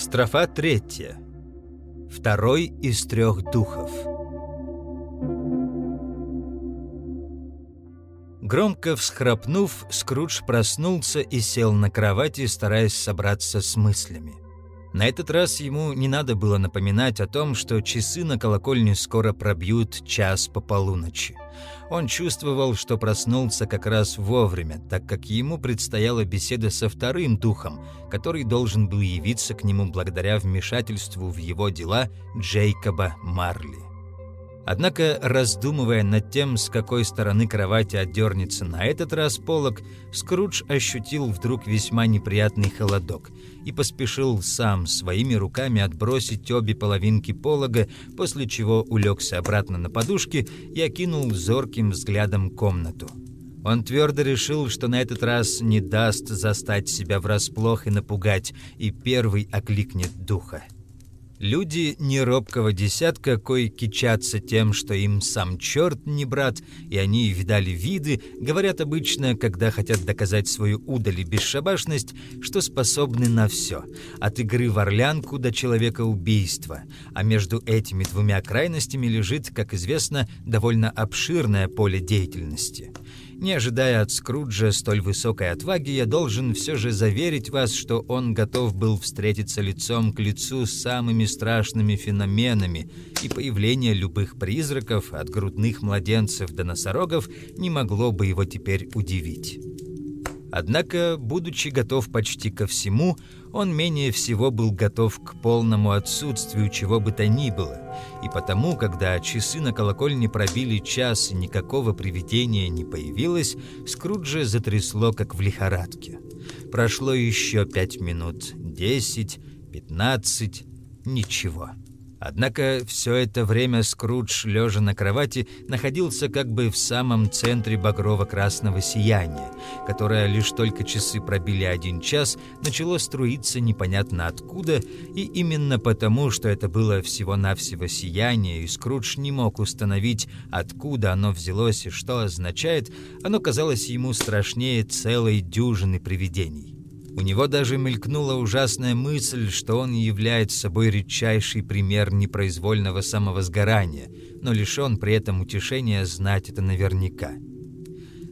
Строфа третья. Второй из трех духов. Громко всхрапнув, Скрудж проснулся и сел на кровати, стараясь собраться с мыслями. На этот раз ему не надо было напоминать о том, что часы на колокольне скоро пробьют час по полуночи. Он чувствовал, что проснулся как раз вовремя, так как ему предстояла беседа со вторым духом, который должен был явиться к нему благодаря вмешательству в его дела Джейкоба Марли. Однако, раздумывая над тем, с какой стороны кровати отдернется на этот раз полог, Скрудж ощутил вдруг весьма неприятный холодок и поспешил сам своими руками отбросить обе половинки полога, после чего улегся обратно на подушки и окинул зорким взглядом комнату. Он твердо решил, что на этот раз не даст застать себя врасплох и напугать, и первый окликнет духа. Люди неробкого десятка, кои кичатся тем, что им сам черт не брат, и они видали виды, говорят обычно, когда хотят доказать свою удали бесшабашность, что способны на все, от игры в орлянку до человека убийства. А между этими двумя крайностями лежит, как известно, довольно обширное поле деятельности – не ожидая от Скруджа столь высокой отваги, я должен все же заверить вас, что он готов был встретиться лицом к лицу с самыми страшными феноменами, и появление любых призраков, от грудных младенцев до носорогов, не могло бы его теперь удивить. Однако, будучи готов почти ко всему, он менее всего был готов к полному отсутствию чего бы то ни было, и потому, когда часы на колокольне пробили час и никакого привидения не появилось, Скруджа затрясло, как в лихорадке. Прошло еще пять минут, десять, пятнадцать, ничего. Однако все это время Скрудж, лежа на кровати, находился как бы в самом центре багрово-красного сияния, которое лишь только часы пробили один час, начало струиться непонятно откуда, и именно потому, что это было всего-навсего сияние, и Скрудж не мог установить, откуда оно взялось и что означает, оно казалось ему страшнее целой дюжины привидений. У него даже мелькнула ужасная мысль, что он является собой редчайший пример непроизвольного самовозгорания, но лишен при этом утешения знать это наверняка.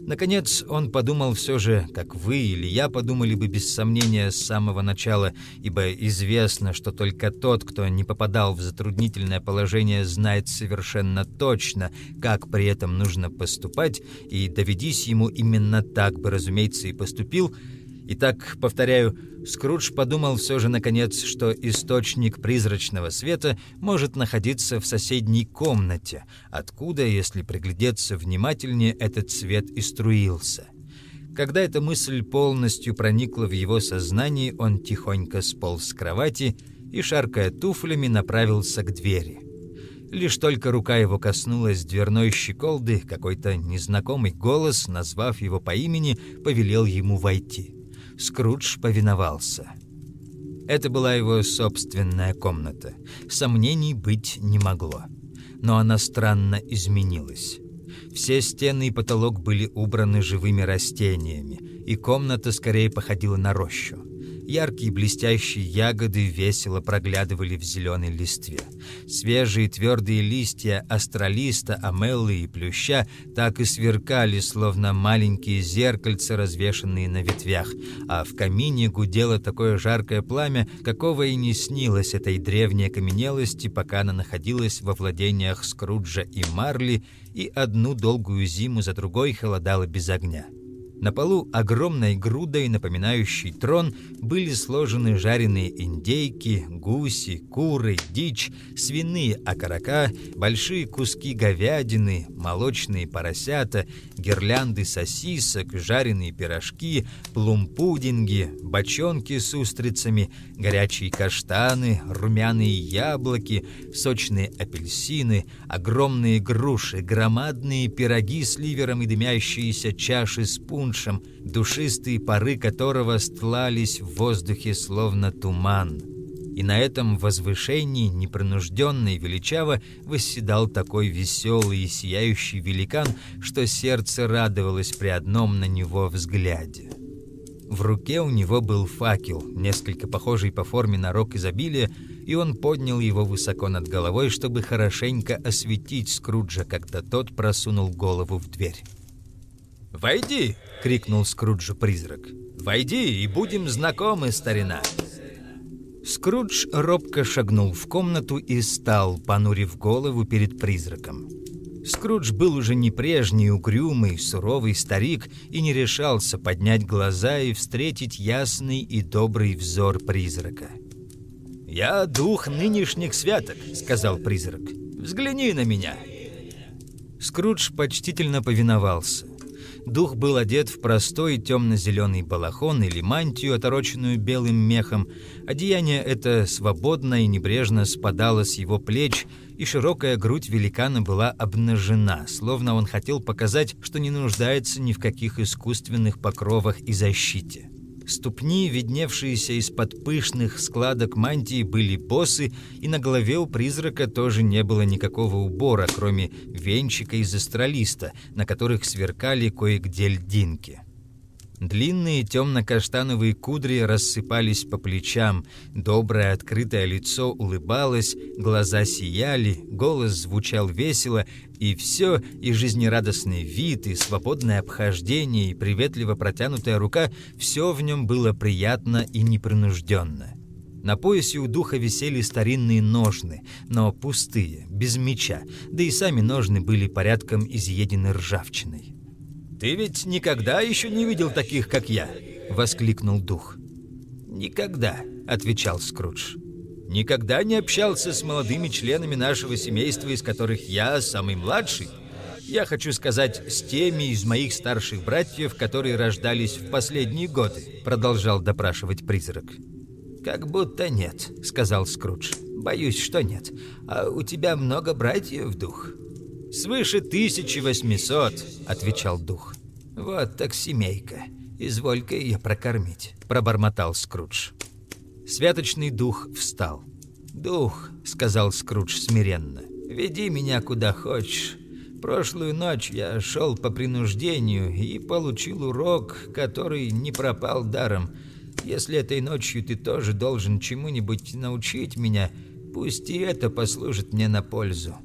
Наконец, он подумал все же, как вы или я подумали бы без сомнения с самого начала, ибо известно, что только тот, кто не попадал в затруднительное положение, знает совершенно точно, как при этом нужно поступать, и доведись ему именно так бы, разумеется, и поступил – Итак, повторяю, Скрудж подумал все же наконец, что источник призрачного света может находиться в соседней комнате, откуда, если приглядеться внимательнее, этот свет и струился. Когда эта мысль полностью проникла в его сознание, он тихонько сполз с кровати и, шаркая туфлями, направился к двери. Лишь только рука его коснулась дверной щеколды, какой-то незнакомый голос, назвав его по имени, повелел ему войти. Скрудж повиновался. Это была его собственная комната. Сомнений быть не могло. Но она странно изменилась. Все стены и потолок были убраны живыми растениями, и комната скорее походила на рощу. Яркие блестящие ягоды весело проглядывали в зеленой листве. Свежие твердые листья астролиста, амеллы и плюща так и сверкали, словно маленькие зеркальца, развешанные на ветвях, а в камине гудело такое жаркое пламя, какого и не снилось этой древней окаменелости, пока она находилась во владениях Скруджа и Марли, и одну долгую зиму за другой холодала без огня. На полу огромной грудой, напоминающей трон, были сложены жареные индейки, гуси, куры, дичь, свиные окорока, большие куски говядины, молочные поросята, гирлянды сосисок, жареные пирожки, плум-пудинги, бочонки с устрицами, горячие каштаны, румяные яблоки, сочные апельсины, огромные груши, громадные пироги с ливером и дымящиеся чаши с пуншем, душистые пары которого стлались в воздухе словно туман. И на этом возвышении, непринужденно и величаво, восседал такой веселый и сияющий великан, что сердце радовалось при одном на него взгляде. В руке у него был факел, несколько похожий по форме на рог изобилия, и он поднял его высоко над головой, чтобы хорошенько осветить Скруджа, когда тот просунул голову в дверь. «Войди!» — крикнул Скруджу призрак. «Войди, и будем знакомы, старина!» Скрудж робко шагнул в комнату и стал, понурив голову перед призраком. Скрудж был уже не прежний угрюмый, суровый старик и не решался поднять глаза и встретить ясный и добрый взор призрака. «Я дух нынешних святок», — сказал призрак. «Взгляни на меня». Скрудж почтительно повиновался. Дух был одет в простой темно-зеленый балахон или мантию, отороченную белым мехом. Одеяние это свободно и небрежно спадало с его плеч, и широкая грудь великана была обнажена, словно он хотел показать, что не нуждается ни в каких искусственных покровах и защите. Ступни, видневшиеся из-под пышных складок мантии, были босы, и на голове у призрака тоже не было никакого убора, кроме венчика из астролиста, на которых сверкали кое-где льдинки. Длинные темно-каштановые кудри рассыпались по плечам, доброе открытое лицо улыбалось, глаза сияли, голос звучал весело, и все, и жизнерадостный вид, и свободное обхождение, и приветливо протянутая рука, все в нем было приятно и непринужденно. На поясе у духа висели старинные ножны, но пустые, без меча, да и сами ножны были порядком изъедены ржавчиной. «Ты ведь никогда еще не видел таких, как я!» — воскликнул дух. «Никогда», — отвечал Скрудж. «Никогда не общался с молодыми членами нашего семейства, из которых я самый младший. Я хочу сказать, с теми из моих старших братьев, которые рождались в последние годы», — продолжал допрашивать призрак. «Как будто нет», — сказал Скрудж. «Боюсь, что нет. А у тебя много братьев, дух?» «Свыше 1800», — отвечал дух. «Вот так семейка. Изволь-ка ее прокормить», — пробормотал Скрудж. Святочный дух встал. «Дух», — сказал Скрудж смиренно, — «веди меня куда хочешь. Прошлую ночь я шел по принуждению и получил урок, который не пропал даром. Если этой ночью ты тоже должен чему-нибудь научить меня, пусть и это послужит мне на пользу.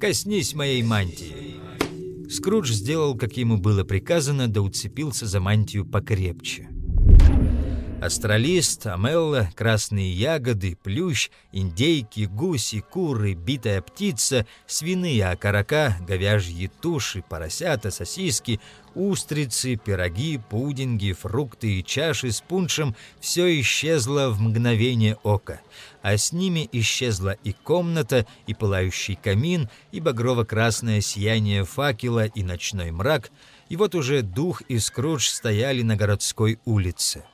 Коснись моей мантии». Скрудж сделал, как ему было приказано, да уцепился за мантию покрепче. Астралист, амелла, красные ягоды, плющ, индейки, гуси, куры, битая птица, свиные окорока, говяжьи туши, поросята, сосиски, устрицы, пироги, пудинги, фрукты и чаши с пуншем – все исчезло в мгновение ока, а с ними исчезла и комната, и пылающий камин, и багрово-красное сияние факела, и ночной мрак, и вот уже дух и Скрудж стояли на городской улице.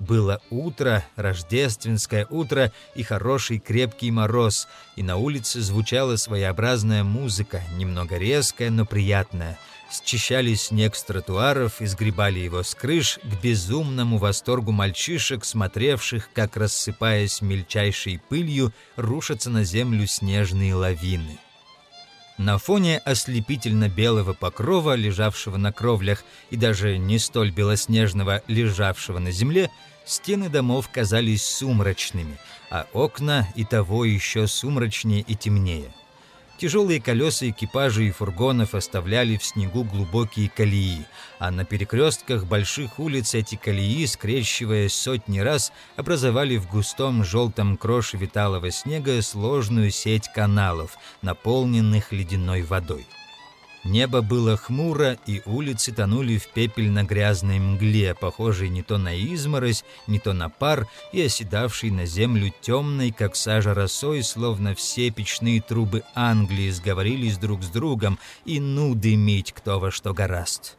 Было утро, рождественское утро и хороший крепкий мороз, и на улице звучала своеобразная музыка, немного резкая, но приятная. Счищали снег с тротуаров и сгребали его с крыш к безумному восторгу мальчишек, смотревших, как, рассыпаясь мельчайшей пылью, рушатся на землю снежные лавины. На фоне ослепительно-белого покрова, лежавшего на кровлях, и даже не столь белоснежного, лежавшего на земле, Стены домов казались сумрачными, а окна и того еще сумрачнее и темнее. Тяжелые колеса экипажей и фургонов оставляли в снегу глубокие колеи, а на перекрестках больших улиц эти колеи, скрещиваясь сотни раз, образовали в густом желтом крошеве талого снега сложную сеть каналов, наполненных ледяной водой. Небо было хмуро, и улицы тонули в пепельно-грязной мгле, похожей не то на изморозь, не то на пар, и оседавшей на землю темной, как сажа росой, словно все печные трубы Англии сговорились друг с другом, и ну дымить кто во что гораст.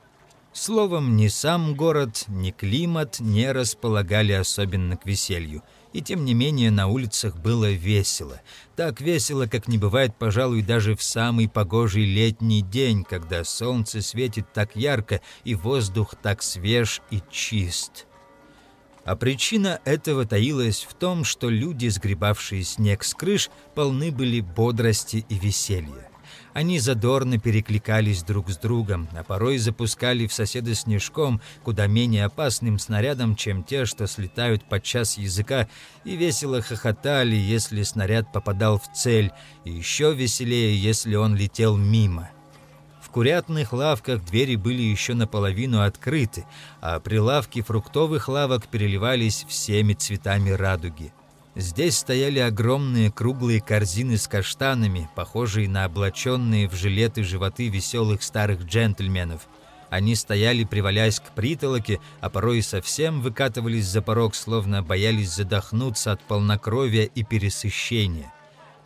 Словом, ни сам город, ни климат не располагали особенно к веселью — и тем не менее на улицах было весело. Так весело, как не бывает, пожалуй, даже в самый погожий летний день, когда солнце светит так ярко и воздух так свеж и чист. А причина этого таилась в том, что люди, сгребавшие снег с крыш, полны были бодрости и веселья. Они задорно перекликались друг с другом, а порой запускали в соседа снежком, куда менее опасным снарядом, чем те, что слетают подчас языка, и весело хохотали, если снаряд попадал в цель, и еще веселее, если он летел мимо. В курятных лавках двери были еще наполовину открыты, а прилавки фруктовых лавок переливались всеми цветами радуги. Здесь стояли огромные круглые корзины с каштанами, похожие на облаченные в жилеты животы веселых старых джентльменов. Они стояли, привалясь к притолоке, а порой совсем выкатывались за порог, словно боялись задохнуться от полнокровия и пересыщения.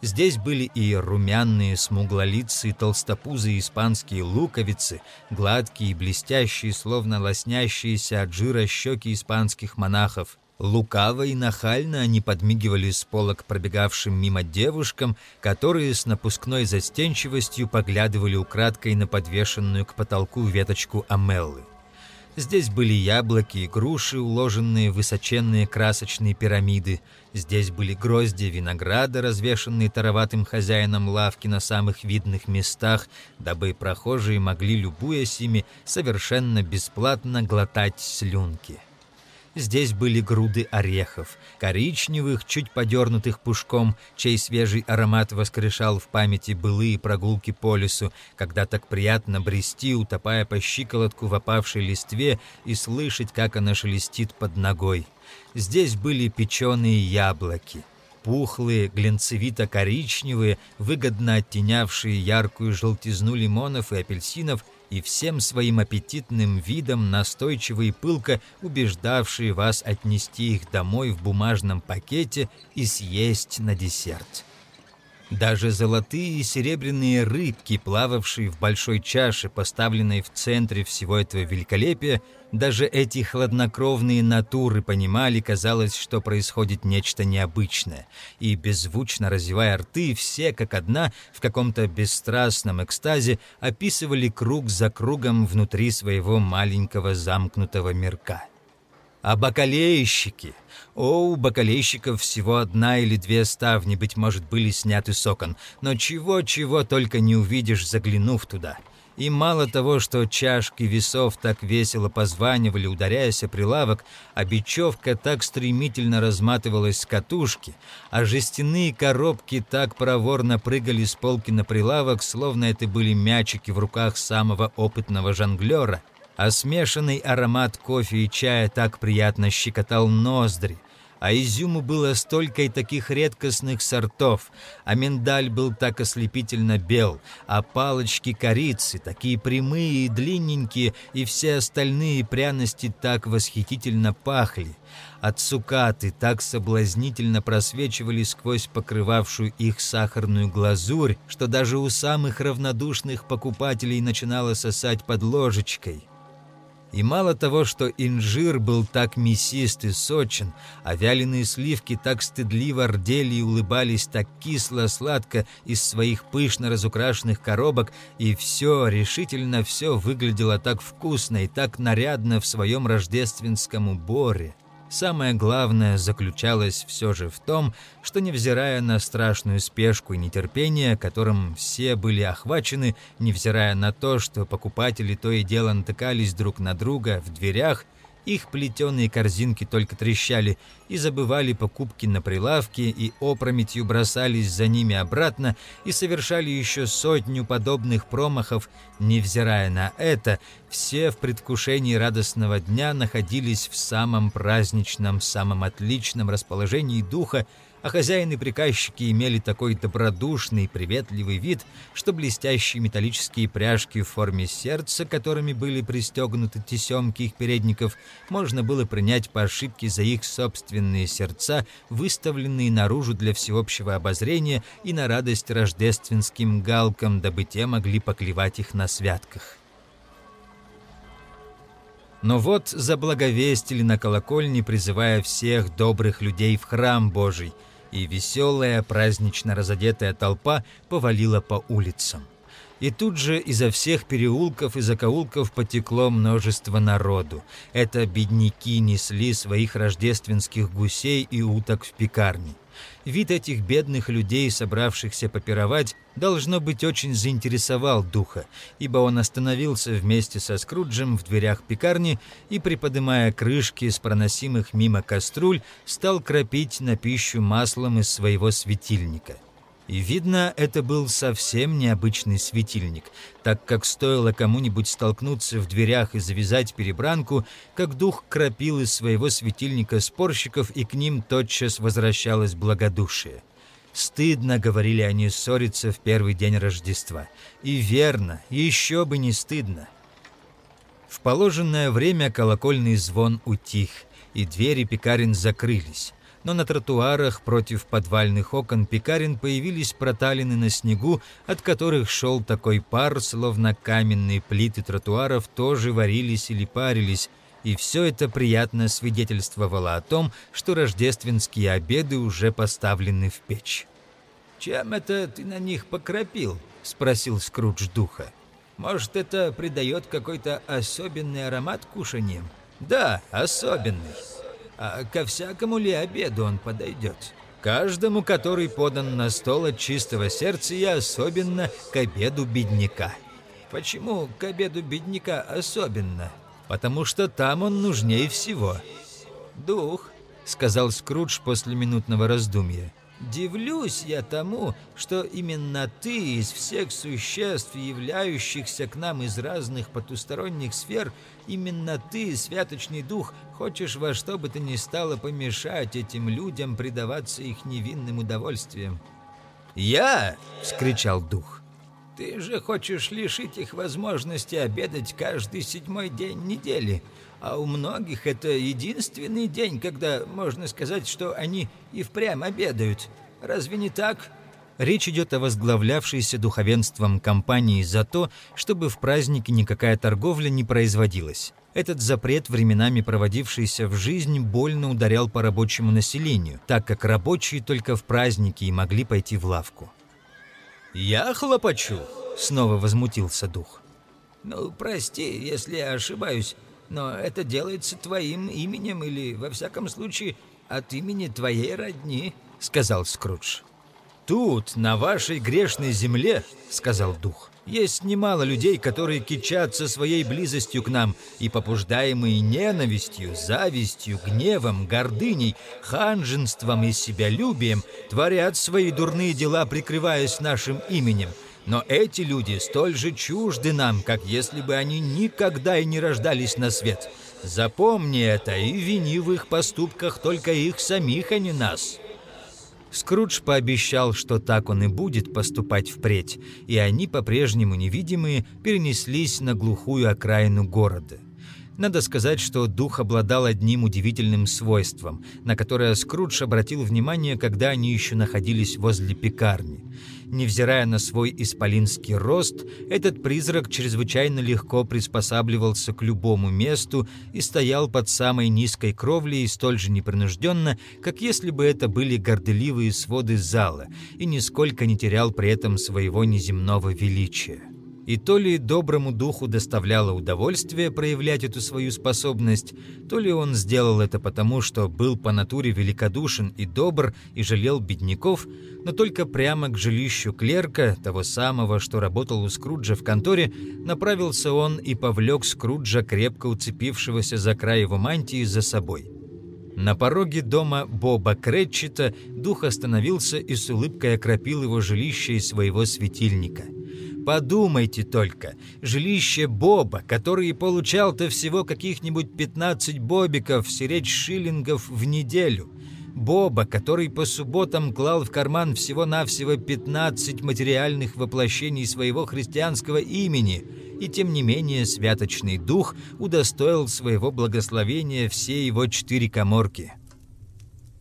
Здесь были и румяные, смуглолицые, толстопузые испанские луковицы, гладкие и блестящие, словно лоснящиеся от жира щеки испанских монахов – Лукаво и нахально они подмигивали с полок пробегавшим мимо девушкам, которые с напускной застенчивостью поглядывали украдкой на подвешенную к потолку веточку амеллы. Здесь были яблоки и груши, уложенные в высоченные красочные пирамиды. Здесь были грозди винограда, развешанные тароватым хозяином лавки на самых видных местах, дабы прохожие могли, любуясь ими, совершенно бесплатно глотать слюнки. Здесь были груды орехов, коричневых, чуть подернутых пушком, чей свежий аромат воскрешал в памяти былые прогулки по лесу, когда так приятно брести, утопая по щиколотку в опавшей листве и слышать, как она шелестит под ногой. Здесь были печеные яблоки — пухлые, глянцевито-коричневые, выгодно оттенявшие яркую желтизну лимонов и апельсинов и всем своим аппетитным видом настойчиво и пылко убеждавшие вас отнести их домой в бумажном пакете и съесть на десерт. Даже золотые и серебряные рыбки, плававшие в большой чаше, поставленной в центре всего этого великолепия, даже эти хладнокровные натуры понимали, казалось, что происходит нечто необычное, и, беззвучно развивая рты, все, как одна, в каком-то бесстрастном экстазе описывали круг за кругом внутри своего маленького замкнутого мирка. А бакалейщики — о, у бакалейщиков всего одна или две ставни, быть может, были сняты с окон, но чего-чего только не увидишь, заглянув туда. И мало того, что чашки весов так весело позванивали, ударяясь о прилавок, а бечевка так стремительно разматывалась с катушки, а жестяные коробки так проворно прыгали с полки на прилавок, словно это были мячики в руках самого опытного жонглера, а смешанный аромат кофе и чая так приятно щекотал ноздри, а изюму было столько и таких редкостных сортов, а миндаль был так ослепительно бел, а палочки корицы такие прямые и длинненькие, и все остальные пряности так восхитительно пахли, а цукаты так соблазнительно просвечивали сквозь покрывавшую их сахарную глазурь, что даже у самых равнодушных покупателей начинало сосать под ложечкой. И мало того, что инжир был так мясист и сочен, а вяленые сливки так стыдливо рдели и улыбались так кисло-сладко из своих пышно разукрашенных коробок, и все, решительно все выглядело так вкусно и так нарядно в своем рождественском уборе – Самое главное заключалось все же в том, что, невзирая на страшную спешку и нетерпение, которым все были охвачены, невзирая на то, что покупатели то и дело натыкались друг на друга в дверях, их плетеные корзинки только трещали и забывали покупки на прилавке и опрометью бросались за ними обратно и совершали еще сотню подобных промахов. Невзирая на это, все в предвкушении радостного дня находились в самом праздничном, самом отличном расположении духа, а хозяин и приказчики имели такой добродушный, приветливый вид, что блестящие металлические пряжки в форме сердца, которыми были пристегнуты тесемки их передников, можно было принять по ошибке за их собственные сердца, выставленные наружу для всеобщего обозрения и на радость рождественским галкам, дабы те могли поклевать их на святках. Но вот заблаговестили на колокольне, призывая всех добрых людей в храм Божий – и веселая, празднично разодетая толпа повалила по улицам. И тут же изо всех переулков и закоулков потекло множество народу. Это бедняки несли своих рождественских гусей и уток в пекарни. Вид этих бедных людей, собравшихся попировать, должно быть очень заинтересовал духа, ибо он остановился вместе со Скруджем в дверях пекарни и, приподымая крышки с проносимых мимо кастрюль, стал кропить на пищу маслом из своего светильника. И видно, это был совсем необычный светильник, так как стоило кому-нибудь столкнуться в дверях и завязать перебранку, как дух кропил из своего светильника спорщиков, и к ним тотчас возвращалось благодушие. Стыдно, говорили они, ссориться в первый день Рождества. И верно, еще бы не стыдно. В положенное время колокольный звон утих, и двери пекарен закрылись но на тротуарах против подвальных окон пекарен появились проталины на снегу, от которых шел такой пар, словно каменные плиты тротуаров тоже варились или парились, и все это приятно свидетельствовало о том, что рождественские обеды уже поставлены в печь. «Чем это ты на них покропил?» — спросил Скрудж духа. «Может, это придает какой-то особенный аромат кушаниям?» «Да, особенный. А ко всякому ли обеду он подойдет? Каждому, который подан на стол от чистого сердца, и особенно к обеду бедняка. Почему к обеду бедняка особенно? Потому что там он нужнее всего. Дух, сказал Скрудж после минутного раздумья. Дивлюсь я тому, что именно ты из всех существ, являющихся к нам из разных потусторонних сфер, именно ты, святочный дух, хочешь во что бы то ни стало помешать этим людям предаваться их невинным удовольствиям. «Я!» — вскричал дух. «Ты же хочешь лишить их возможности обедать каждый седьмой день недели, а у многих это единственный день, когда можно сказать, что они и впрямь обедают. Разве не так?» Речь идет о возглавлявшейся духовенством компании за то, чтобы в празднике никакая торговля не производилась. Этот запрет, временами проводившийся в жизнь, больно ударял по рабочему населению, так как рабочие только в праздники и могли пойти в лавку. «Я хлопочу!» — снова возмутился дух. «Ну, прости, если я ошибаюсь, но это делается твоим именем или, во всяком случае, от имени твоей родни», — сказал Скрудж. «Тут, на вашей грешной земле, — сказал дух, — есть немало людей, которые кичатся своей близостью к нам и, побуждаемые ненавистью, завистью, гневом, гордыней, ханженством и себялюбием, творят свои дурные дела, прикрываясь нашим именем — но эти люди столь же чужды нам, как если бы они никогда и не рождались на свет. Запомни это и вини в их поступках только их самих, а не нас». Скрудж пообещал, что так он и будет поступать впредь, и они, по-прежнему невидимые, перенеслись на глухую окраину города. Надо сказать, что дух обладал одним удивительным свойством, на которое Скрудж обратил внимание, когда они еще находились возле пекарни – Невзирая на свой исполинский рост, этот призрак чрезвычайно легко приспосабливался к любому месту и стоял под самой низкой кровлей столь же непринужденно, как если бы это были горделивые своды зала, и нисколько не терял при этом своего неземного величия. И то ли доброму духу доставляло удовольствие проявлять эту свою способность, то ли он сделал это потому, что был по натуре великодушен и добр и жалел бедняков, но только прямо к жилищу клерка, того самого, что работал у Скруджа в конторе, направился он и повлек Скруджа, крепко уцепившегося за край его мантии, за собой. На пороге дома Боба Кретчета дух остановился и с улыбкой окропил его жилище из своего светильника – Подумайте только, жилище Боба, который получал-то всего каких-нибудь 15 бобиков, сиречь шиллингов в неделю. Боба, который по субботам клал в карман всего-навсего 15 материальных воплощений своего христианского имени, и тем не менее святочный дух удостоил своего благословения все его четыре коморки.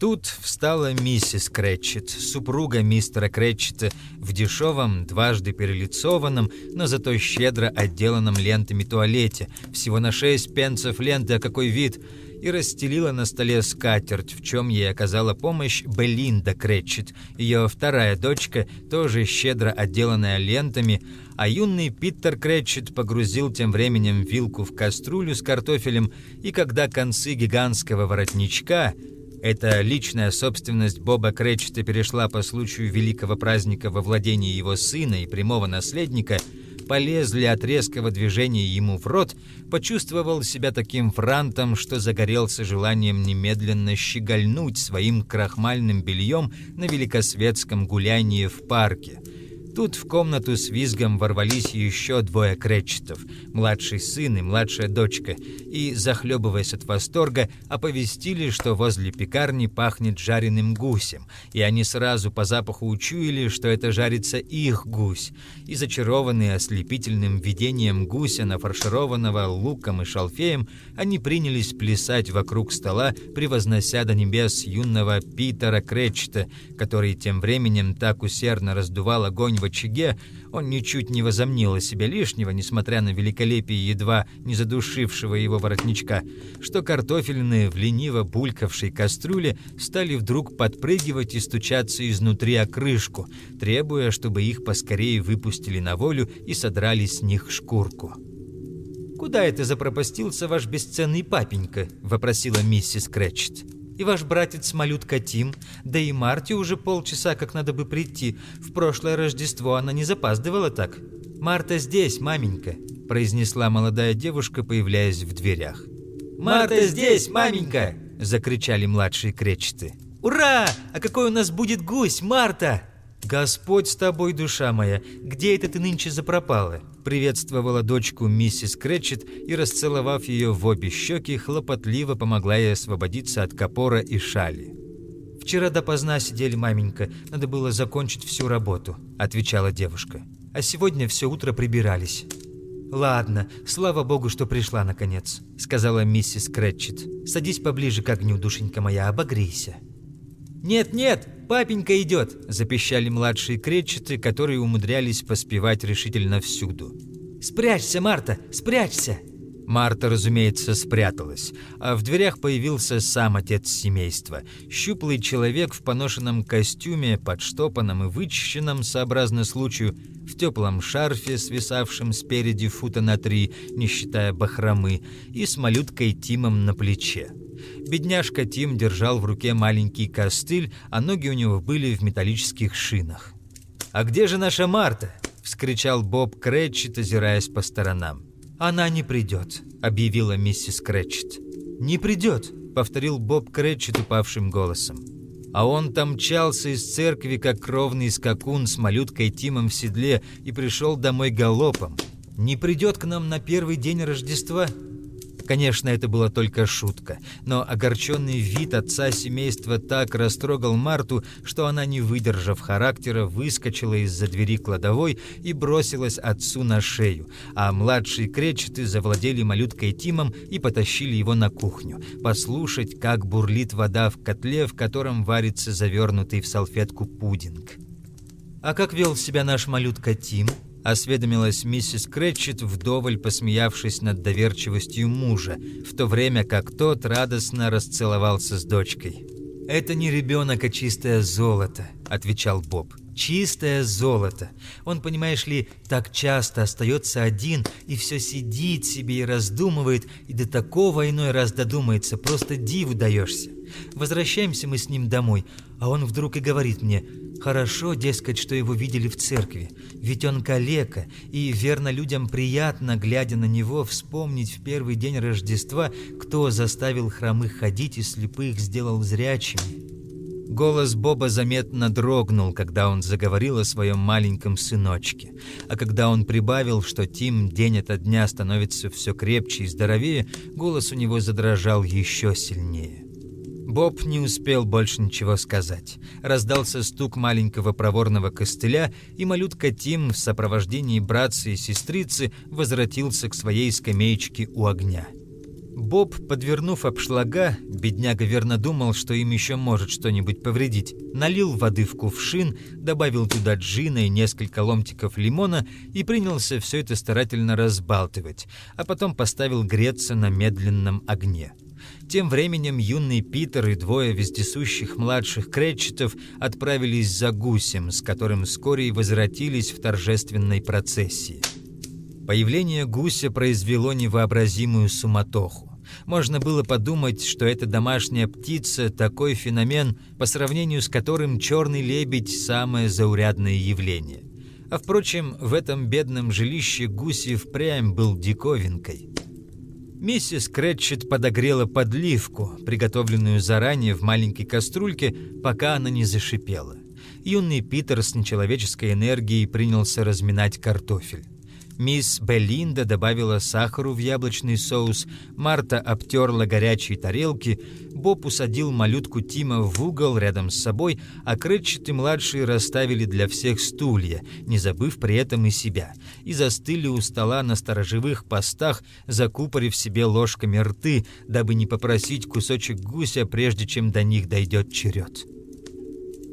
Тут встала миссис Крэтчет, супруга мистера Крэтчета, в дешевом, дважды перелицованном, но зато щедро отделанном лентами туалете, всего на шесть пенсов ленты, а какой вид, и расстелила на столе скатерть, в чем ей оказала помощь Белинда Крэтчет, ее вторая дочка, тоже щедро отделанная лентами, а юный Питер Крэтчет погрузил тем временем вилку в кастрюлю с картофелем, и когда концы гигантского воротничка – Эта личная собственность Боба Кречета перешла по случаю великого праздника во владение его сына и прямого наследника, полезли от резкого движения ему в рот, почувствовал себя таким франтом, что загорелся желанием немедленно щегольнуть своим крахмальным бельем на великосветском гулянии в парке – Тут в комнату с визгом ворвались еще двое кречетов, младший сын и младшая дочка, и, захлебываясь от восторга, оповестили, что возле пекарни пахнет жареным гусем, и они сразу по запаху учуяли, что это жарится их гусь, и зачарованные ослепительным видением гуся, нафаршированного луком и шалфеем, они принялись плясать вокруг стола, превознося до небес юного Питера Кречета, который тем временем так усердно раздувал огонь в очаге, он ничуть не возомнил о себе лишнего, несмотря на великолепие едва не задушившего его воротничка, что картофельные в лениво булькавшей кастрюле стали вдруг подпрыгивать и стучаться изнутри о крышку, требуя, чтобы их поскорее выпустили на волю и содрали с них шкурку. «Куда это запропастился ваш бесценный папенька?» — вопросила миссис Крэтчет и ваш братец-малютка Тим, да и Марте уже полчаса как надо бы прийти. В прошлое Рождество она не запаздывала так. Марта здесь, маменька», – произнесла молодая девушка, появляясь в дверях. «Марта здесь, маменька!» – закричали младшие кречеты. «Ура! А какой у нас будет гусь, Марта!» «Господь с тобой, душа моя! Где это ты нынче запропала?» Приветствовала дочку миссис Крэтчет и, расцеловав ее в обе щеки, хлопотливо помогла ей освободиться от капора и шали. «Вчера допоздна сидели, маменька, надо было закончить всю работу», – отвечала девушка. «А сегодня все утро прибирались». «Ладно, слава богу, что пришла наконец», – сказала миссис Крэтчет. «Садись поближе к огню, душенька моя, обогрейся». «Нет-нет, папенька идет!» – запищали младшие кречеты, которые умудрялись поспевать решительно всюду. «Спрячься, Марта, спрячься!» Марта, разумеется, спряталась, а в дверях появился сам отец семейства. Щуплый человек в поношенном костюме, подштопанном и вычищенном, сообразно случаю, в теплом шарфе, свисавшем спереди фута на три, не считая бахромы, и с малюткой Тимом на плече. Бедняжка Тим держал в руке маленький костыль, а ноги у него были в металлических шинах. «А где же наша Марта?» – вскричал Боб Крэтчет, озираясь по сторонам. «Она не придет», – объявила миссис Крэтчет. «Не придет», – повторил Боб Крэтчет упавшим голосом. А он там мчался из церкви, как кровный скакун с малюткой Тимом в седле и пришел домой галопом. «Не придет к нам на первый день Рождества?» Конечно, это была только шутка, но огорченный вид отца семейства так растрогал Марту, что она, не выдержав характера, выскочила из-за двери кладовой и бросилась отцу на шею, а младшие кречеты завладели малюткой Тимом и потащили его на кухню, послушать, как бурлит вода в котле, в котором варится завернутый в салфетку пудинг. «А как вел себя наш малютка Тим?» Осведомилась миссис Крэтчет, вдоволь посмеявшись над доверчивостью мужа, в то время как тот радостно расцеловался с дочкой. «Это не ребенок, а чистое золото», — отвечал Боб. «Чистое золото. Он, понимаешь ли, так часто остается один и все сидит себе и раздумывает, и до такого иной раз додумается, просто диву даешься. Возвращаемся мы с ним домой, а он вдруг и говорит мне, хорошо, дескать, что его видели в церкви, ведь он калека, и верно людям приятно, глядя на него, вспомнить в первый день Рождества, кто заставил хромых ходить и слепых сделал зрячими. Голос Боба заметно дрогнул, когда он заговорил о своем маленьком сыночке. А когда он прибавил, что Тим день ото дня становится все крепче и здоровее, голос у него задрожал еще сильнее. Боб не успел больше ничего сказать. Раздался стук маленького проворного костыля, и малютка Тим в сопровождении братца и сестрицы возвратился к своей скамеечке у огня. Боб, подвернув обшлага, бедняга верно думал, что им еще может что-нибудь повредить, налил воды в кувшин, добавил туда джина и несколько ломтиков лимона и принялся все это старательно разбалтывать, а потом поставил греться на медленном огне. Тем временем юный Питер и двое вездесущих младших кречетов отправились за гусем, с которым вскоре и возвратились в торжественной процессии. Появление гуся произвело невообразимую суматоху. Можно было подумать, что эта домашняя птица – такой феномен, по сравнению с которым черный лебедь – самое заурядное явление. А впрочем, в этом бедном жилище гусь и впрямь был диковинкой. Миссис Кретчет подогрела подливку, приготовленную заранее в маленькой кастрюльке, пока она не зашипела. Юный Питер с нечеловеческой энергией принялся разминать картофель. Мисс Белинда добавила сахару в яблочный соус, Марта обтерла горячие тарелки, Боб усадил малютку Тима в угол рядом с собой, а и младшие расставили для всех стулья, не забыв при этом и себя, и застыли у стола на сторожевых постах, закупорив себе ложками рты, дабы не попросить кусочек гуся, прежде чем до них дойдет черед.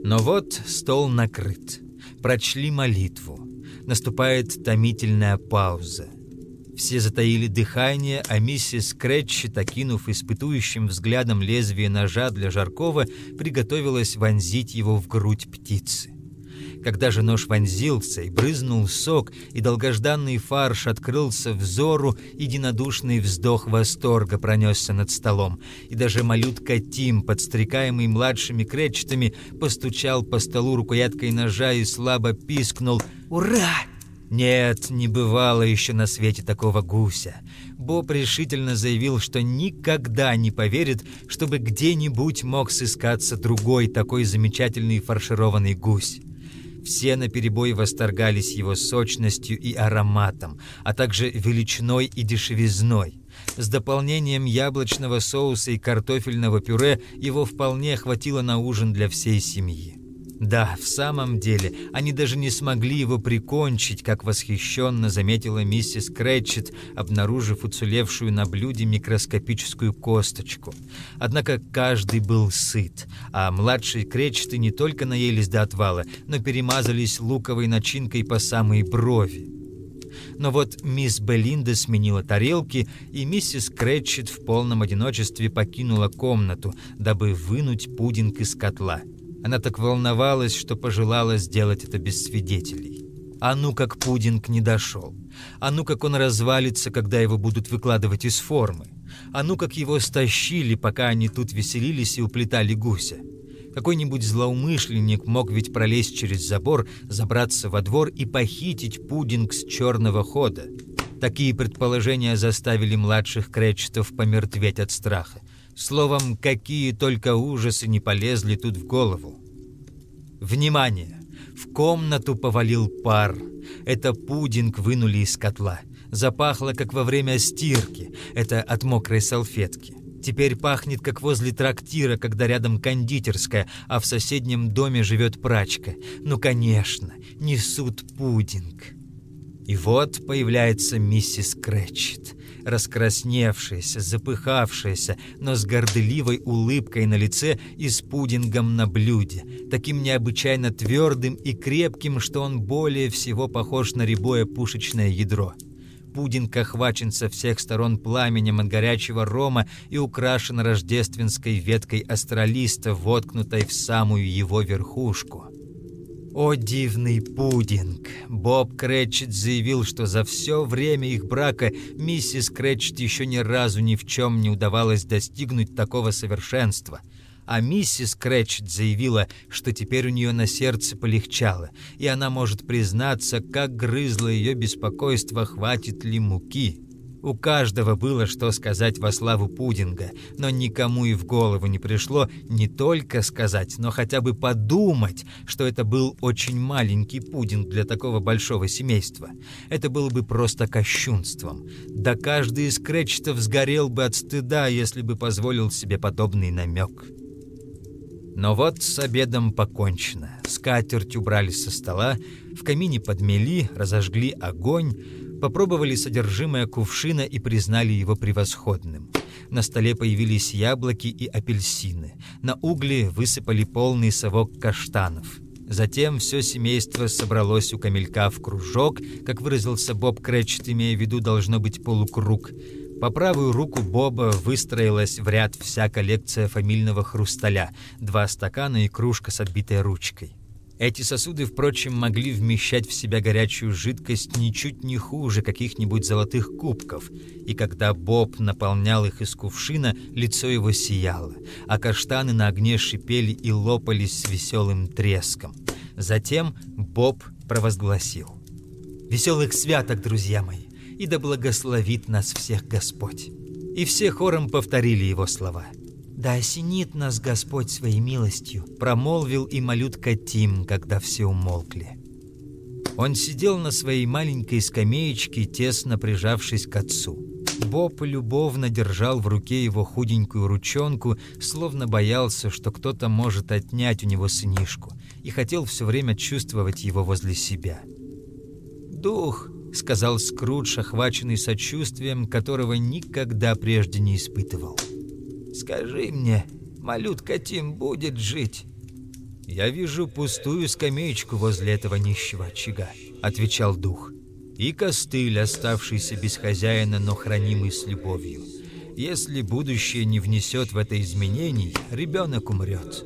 Но вот стол накрыт. Прочли молитву наступает томительная пауза. Все затаили дыхание, а миссис Кретчет, окинув испытующим взглядом лезвие ножа для Жаркова, приготовилась вонзить его в грудь птицы. Когда же нож вонзился и брызнул сок, и долгожданный фарш открылся взору, единодушный вздох восторга пронесся над столом, и даже малютка Тим, подстрекаемый младшими кречетами, постучал по столу рукояткой ножа и слабо пискнул «Ура!». Нет, не бывало еще на свете такого гуся. Боб решительно заявил, что никогда не поверит, чтобы где-нибудь мог сыскаться другой такой замечательный фаршированный гусь. Все наперебой восторгались его сочностью и ароматом, а также величиной и дешевизной. С дополнением яблочного соуса и картофельного пюре его вполне хватило на ужин для всей семьи. Да, в самом деле, они даже не смогли его прикончить, как восхищенно заметила миссис Крэтчет, обнаружив уцелевшую на блюде микроскопическую косточку. Однако каждый был сыт, а младшие Крэтчеты не только наелись до отвала, но перемазались луковой начинкой по самой брови. Но вот мисс Белинда сменила тарелки, и миссис Крэтчет в полном одиночестве покинула комнату, дабы вынуть пудинг из котла – она так волновалась, что пожелала сделать это без свидетелей. А ну как пудинг не дошел. А ну как он развалится, когда его будут выкладывать из формы. А ну как его стащили, пока они тут веселились и уплетали гуся. Какой-нибудь злоумышленник мог ведь пролезть через забор, забраться во двор и похитить пудинг с черного хода. Такие предположения заставили младших кречетов помертветь от страха. Словом, какие только ужасы не полезли тут в голову. Внимание! В комнату повалил пар. Это пудинг вынули из котла. Запахло, как во время стирки. Это от мокрой салфетки. Теперь пахнет, как возле трактира, когда рядом кондитерская, а в соседнем доме живет прачка. Ну, конечно, несут пудинг. И вот появляется миссис Кретчет раскрасневшаяся, запыхавшаяся, но с горделивой улыбкой на лице и с пудингом на блюде, таким необычайно твердым и крепким, что он более всего похож на рябое пушечное ядро. Пудинг охвачен со всех сторон пламенем от горячего рома и украшен рождественской веткой астролиста, воткнутой в самую его верхушку. О, дивный пудинг! Боб Крэтчет заявил, что за все время их брака миссис Крэтчет еще ни разу ни в чем не удавалось достигнуть такого совершенства. А миссис Крэтчет заявила, что теперь у нее на сердце полегчало, и она может признаться, как грызло ее беспокойство, хватит ли муки. У каждого было что сказать во славу пудинга, но никому и в голову не пришло не только сказать, но хотя бы подумать, что это был очень маленький пудинг для такого большого семейства. Это было бы просто кощунством. Да каждый из кречетов сгорел бы от стыда, если бы позволил себе подобный намек. Но вот с обедом покончено. Скатерть убрали со стола, в камине подмели, разожгли огонь, попробовали содержимое кувшина и признали его превосходным. На столе появились яблоки и апельсины. На угли высыпали полный совок каштанов. Затем все семейство собралось у камелька в кружок, как выразился Боб Крэтчет, имея в виду должно быть полукруг. По правую руку Боба выстроилась в ряд вся коллекция фамильного хрусталя, два стакана и кружка с отбитой ручкой. Эти сосуды, впрочем, могли вмещать в себя горячую жидкость ничуть не хуже каких-нибудь золотых кубков, и когда Боб наполнял их из кувшина, лицо его сияло, а каштаны на огне шипели и лопались с веселым треском. Затем Боб провозгласил. «Веселых святок, друзья мои, и да благословит нас всех Господь!» И все хором повторили его слова – «Да осенит нас Господь своей милостью», — промолвил и малютка Тим, когда все умолкли. Он сидел на своей маленькой скамеечке, тесно прижавшись к отцу. Боб любовно держал в руке его худенькую ручонку, словно боялся, что кто-то может отнять у него сынишку, и хотел все время чувствовать его возле себя. «Дух», — сказал Скрудж, охваченный сочувствием, которого никогда прежде не испытывал. — Скажи мне, малютка Тим будет жить?» «Я вижу пустую скамеечку возле этого нищего очага», — отвечал дух. «И костыль, оставшийся без хозяина, но хранимый с любовью. Если будущее не внесет в это изменений, ребенок умрет».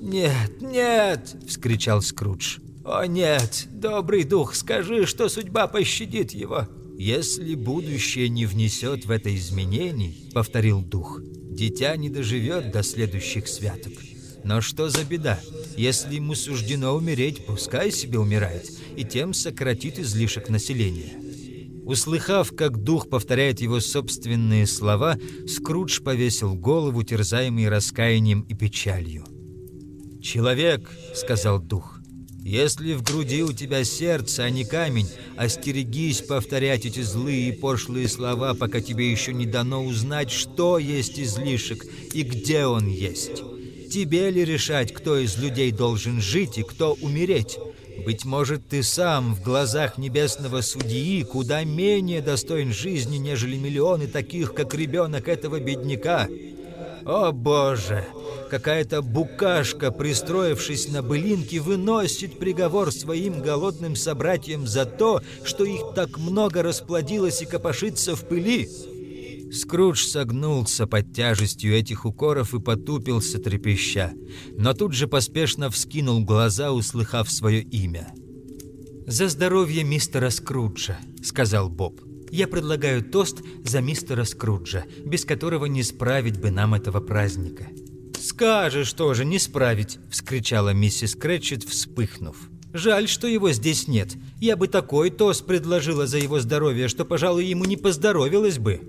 «Нет, нет!» — вскричал Скрудж. «О нет, добрый дух, скажи, что судьба пощадит его!» «Если будущее не внесет в это изменений, — повторил дух, дитя не доживет до следующих святок. Но что за беда? Если ему суждено умереть, пускай себе умирает, и тем сократит излишек населения. Услыхав, как дух повторяет его собственные слова, Скрудж повесил голову, терзаемый раскаянием и печалью. «Человек», — сказал дух, если в груди у тебя сердце, а не камень, остерегись повторять эти злые и пошлые слова, пока тебе еще не дано узнать, что есть излишек и где он есть. Тебе ли решать, кто из людей должен жить и кто умереть? Быть может, ты сам в глазах небесного судьи куда менее достоин жизни, нежели миллионы таких, как ребенок этого бедняка. О, Боже! какая-то букашка, пристроившись на былинке, выносит приговор своим голодным собратьям за то, что их так много расплодилось и копошится в пыли. Скрудж согнулся под тяжестью этих укоров и потупился трепеща, но тут же поспешно вскинул глаза, услыхав свое имя. «За здоровье мистера Скруджа», — сказал Боб. «Я предлагаю тост за мистера Скруджа, без которого не справить бы нам этого праздника». «Скажешь тоже, не справить!» — вскричала миссис Крэтчет, вспыхнув. «Жаль, что его здесь нет. Я бы такой тост предложила за его здоровье, что, пожалуй, ему не поздоровилось бы».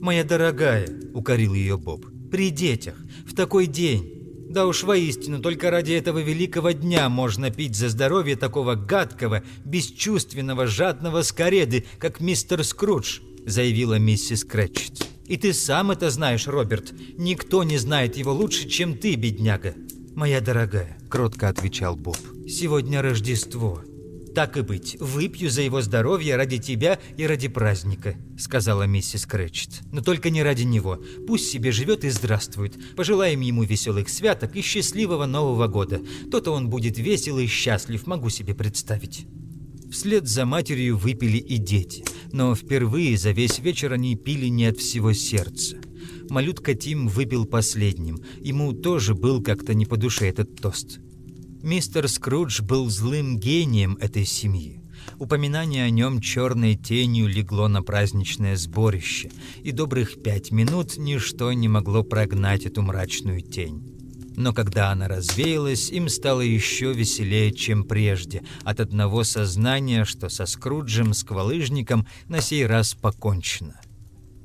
«Моя дорогая», — укорил ее Боб, — «при детях, в такой день. Да уж воистину, только ради этого великого дня можно пить за здоровье такого гадкого, бесчувственного, жадного скореды, как мистер Скрудж», — заявила миссис Крэтчет. И ты сам это знаешь, Роберт. Никто не знает его лучше, чем ты, бедняга. Моя дорогая, кротко отвечал Боб. Сегодня Рождество. Так и быть, выпью за его здоровье ради тебя и ради праздника, сказала миссис Крэтчет. Но только не ради него. Пусть себе живет и здравствует. Пожелаем ему веселых святок и счастливого Нового года. То-то он будет весел и счастлив, могу себе представить. Вслед за матерью выпили и дети, но впервые за весь вечер они пили не от всего сердца. Малютка Тим выпил последним, ему тоже был как-то не по душе этот тост. Мистер Скрудж был злым гением этой семьи. Упоминание о нем черной тенью легло на праздничное сборище, и добрых пять минут ничто не могло прогнать эту мрачную тень. Но когда она развеялась, им стало еще веселее, чем прежде, от одного сознания, что со Скруджем, сквалыжником, на сей раз покончено.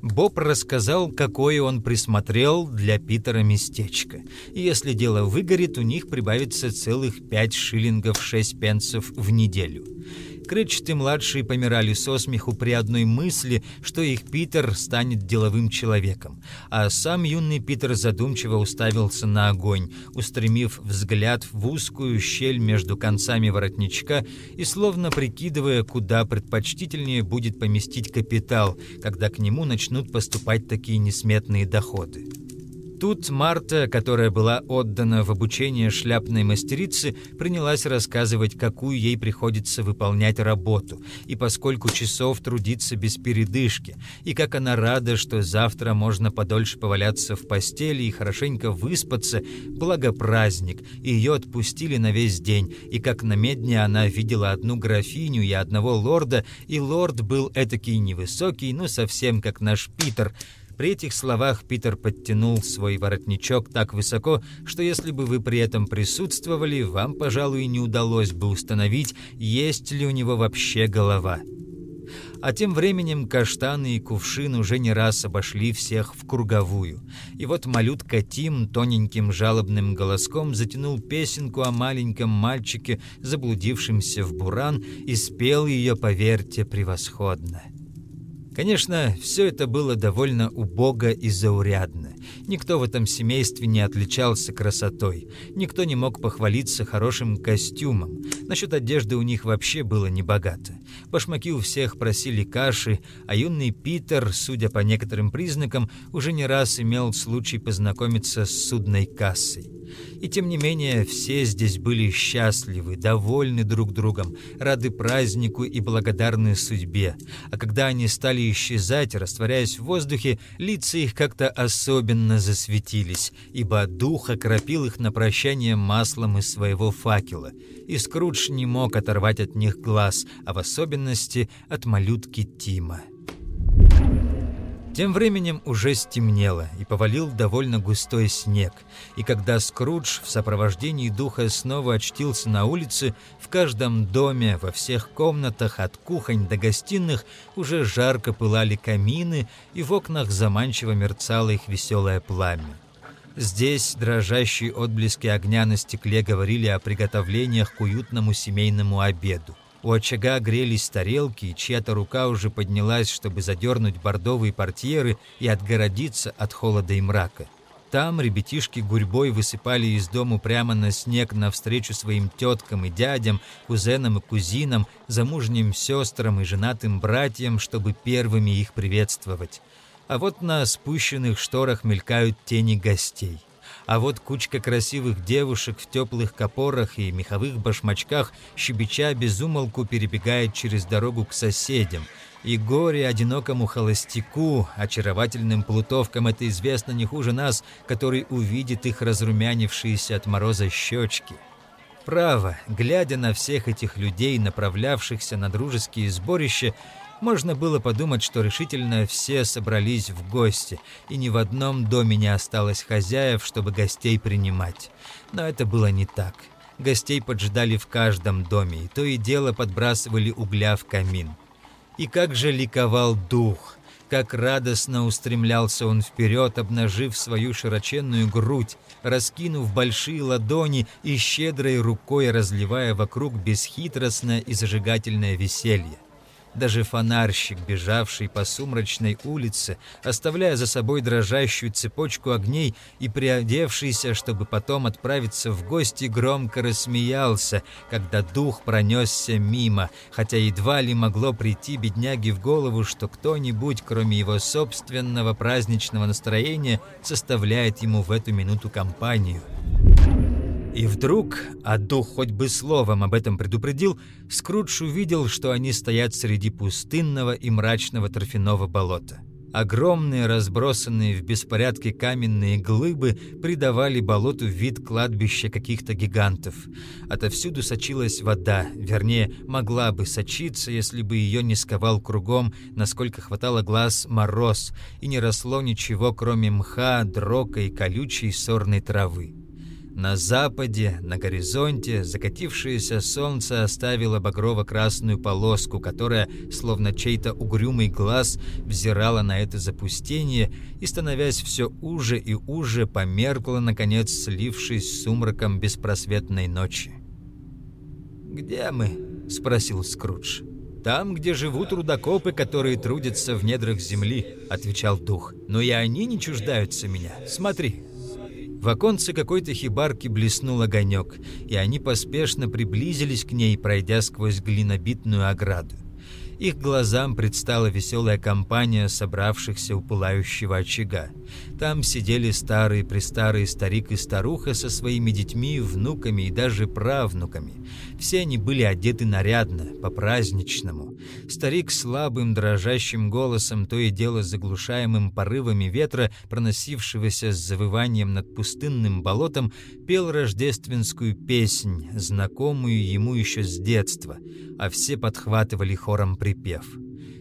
Боб рассказал, какое он присмотрел для Питера местечко. И если дело выгорит, у них прибавится целых пять шиллингов шесть пенсов в неделю. Крэтчет и младшие помирали со смеху при одной мысли, что их Питер станет деловым человеком. А сам юный Питер задумчиво уставился на огонь, устремив взгляд в узкую щель между концами воротничка и словно прикидывая, куда предпочтительнее будет поместить капитал, когда к нему начнут поступать такие несметные доходы. Тут Марта, которая была отдана в обучение шляпной мастерицы, принялась рассказывать, какую ей приходится выполнять работу, и поскольку часов трудиться без передышки, и как она рада, что завтра можно подольше поваляться в постели и хорошенько выспаться, благо праздник, и ее отпустили на весь день, и как на медне она видела одну графиню и одного лорда, и лорд был этакий невысокий, ну совсем как наш Питер – при этих словах Питер подтянул свой воротничок так высоко, что если бы вы при этом присутствовали, вам, пожалуй, не удалось бы установить, есть ли у него вообще голова. А тем временем каштаны и кувшин уже не раз обошли всех в круговую. И вот малютка Тим тоненьким жалобным голоском затянул песенку о маленьком мальчике, заблудившемся в буран, и спел ее, поверьте, превосходно. Конечно, все это было довольно убого и заурядно. Никто в этом семействе не отличался красотой. Никто не мог похвалиться хорошим костюмом. Насчет одежды у них вообще было небогато. Башмаки у всех просили каши, а юный Питер, судя по некоторым признакам, уже не раз имел случай познакомиться с судной кассой. И тем не менее, все здесь были счастливы, довольны друг другом, рады празднику и благодарны судьбе. А когда они стали исчезать, растворяясь в воздухе, лица их как-то особенно засветились, ибо дух окропил их на прощание маслом из своего факела. И Скрудж не мог оторвать от них глаз, а в особенности от малютки Тима. Тем временем уже стемнело и повалил довольно густой снег, и когда Скрудж в сопровождении духа снова очтился на улице, в каждом доме, во всех комнатах от кухонь до гостиных уже жарко пылали камины, и в окнах заманчиво мерцало их веселое пламя. Здесь дрожащие отблески огня на стекле говорили о приготовлениях к уютному семейному обеду. У очага грелись тарелки, чья-то рука уже поднялась, чтобы задернуть бордовые портьеры и отгородиться от холода и мрака. Там ребятишки гурьбой высыпали из дому прямо на снег навстречу своим теткам и дядям, кузенам и кузинам, замужним сестрам и женатым братьям, чтобы первыми их приветствовать. А вот на спущенных шторах мелькают тени гостей а вот кучка красивых девушек в теплых копорах и меховых башмачках щебеча безумолку перебегает через дорогу к соседям. И горе одинокому холостяку, очаровательным плутовкам это известно не хуже нас, который увидит их разрумянившиеся от мороза щечки. Право, глядя на всех этих людей, направлявшихся на дружеские сборища, можно было подумать, что решительно все собрались в гости, и ни в одном доме не осталось хозяев, чтобы гостей принимать. Но это было не так. Гостей поджидали в каждом доме, и то и дело подбрасывали угля в камин. И как же ликовал дух! Как радостно устремлялся он вперед, обнажив свою широченную грудь, раскинув большие ладони и щедрой рукой разливая вокруг бесхитростное и зажигательное веселье. Даже фонарщик, бежавший по сумрачной улице, оставляя за собой дрожащую цепочку огней и приодевшийся, чтобы потом отправиться в гости, громко рассмеялся, когда дух пронесся мимо, хотя едва ли могло прийти бедняге в голову, что кто-нибудь, кроме его собственного праздничного настроения, составляет ему в эту минуту компанию. И вдруг, а дух хоть бы словом об этом предупредил, Скрудж увидел, что они стоят среди пустынного и мрачного торфяного болота. Огромные, разбросанные в беспорядке каменные глыбы придавали болоту вид кладбища каких-то гигантов. Отовсюду сочилась вода, вернее, могла бы сочиться, если бы ее не сковал кругом, насколько хватало глаз, мороз, и не росло ничего, кроме мха, дрока и колючей сорной травы. На западе, на горизонте, закатившееся солнце оставило багрово-красную полоску, которая, словно чей-то угрюмый глаз, взирала на это запустение и, становясь все уже и уже, померкла, наконец, слившись с сумраком беспросветной ночи. «Где мы?» — спросил Скрудж. «Там, где живут рудокопы, которые трудятся в недрах земли», — отвечал дух. «Но и они не чуждаются меня. Смотри, в оконце какой-то хибарки блеснул огонек, и они поспешно приблизились к ней, пройдя сквозь глинобитную ограду. Их глазам предстала веселая компания собравшихся у пылающего очага. Там сидели старые-престарые старик и старуха со своими детьми, внуками и даже правнуками. Все они были одеты нарядно, по-праздничному. Старик слабым, дрожащим голосом, то и дело заглушаемым порывами ветра, проносившегося с завыванием над пустынным болотом, пел рождественскую песнь, знакомую ему еще с детства, а все подхватывали хором припев.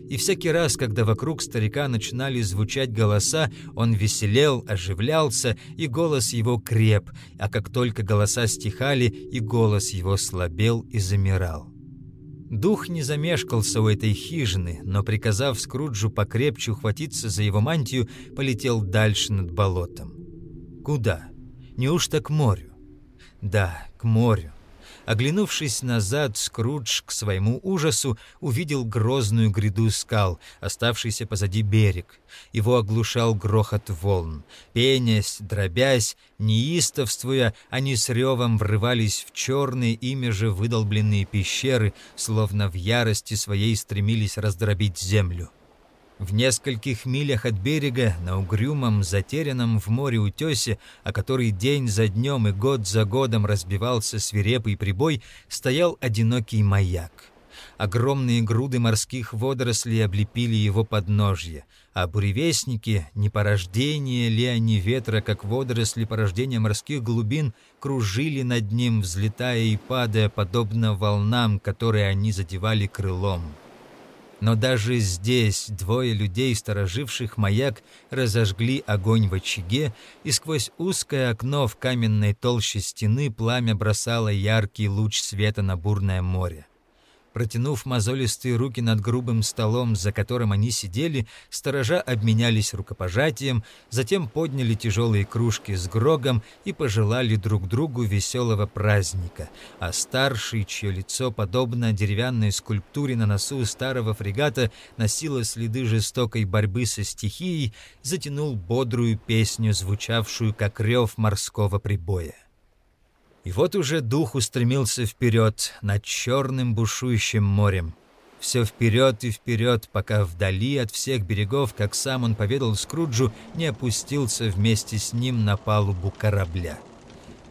И всякий раз, когда вокруг старика начинали звучать голоса, он веселел, оживлялся, и голос его креп, а как только голоса стихали, и голос его слабел и замирал. Дух не замешкался у этой хижины, но, приказав Скруджу покрепче ухватиться за его мантию, полетел дальше над болотом. Куда? Неужто к морю? Да, к морю. Оглянувшись назад, Скрудж к своему ужасу увидел грозную гряду скал, оставшийся позади берег. Его оглушал грохот волн. Пенясь, дробясь, неистовствуя, они с ревом врывались в черные ими же выдолбленные пещеры, словно в ярости своей стремились раздробить землю. В нескольких милях от берега, на угрюмом, затерянном в море утесе, о который день за днем и год за годом разбивался свирепый прибой, стоял одинокий маяк. Огромные груды морских водорослей облепили его подножье, а буревестники, не порождение ли они ветра, как водоросли порождения морских глубин, кружили над ним, взлетая и падая, подобно волнам, которые они задевали крылом. Но даже здесь двое людей, стороживших маяк, разожгли огонь в очаге, и сквозь узкое окно в каменной толще стены пламя бросало яркий луч света на бурное море. Протянув мозолистые руки над грубым столом, за которым они сидели, сторожа обменялись рукопожатием, затем подняли тяжелые кружки с грогом и пожелали друг другу веселого праздника, а старший, чье лицо, подобно деревянной скульптуре на носу старого фрегата, носило следы жестокой борьбы со стихией, затянул бодрую песню, звучавшую как рев морского прибоя. И вот уже дух устремился вперед над черным бушующим морем. Все вперед и вперед, пока вдали от всех берегов, как сам он поведал Скруджу, не опустился вместе с ним на палубу корабля.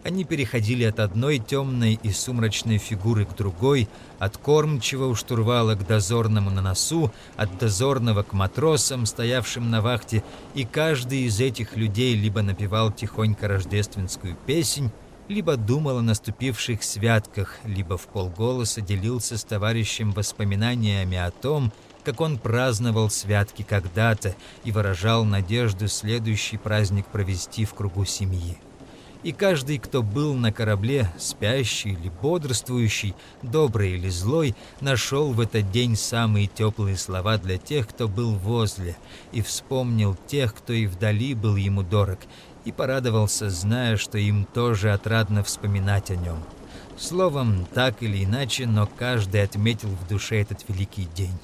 Они переходили от одной темной и сумрачной фигуры к другой, от кормчего у штурвала к дозорному на носу, от дозорного к матросам, стоявшим на вахте, и каждый из этих людей либо напевал тихонько рождественскую песнь, либо думал о наступивших святках, либо в полголоса делился с товарищем воспоминаниями о том, как он праздновал святки когда-то и выражал надежду следующий праздник провести в кругу семьи. И каждый, кто был на корабле, спящий или бодрствующий, добрый или злой, нашел в этот день самые теплые слова для тех, кто был возле, и вспомнил тех, кто и вдали был ему дорог, и порадовался, зная, что им тоже отрадно вспоминать о нем. Словом, так или иначе, но каждый отметил в душе этот великий день.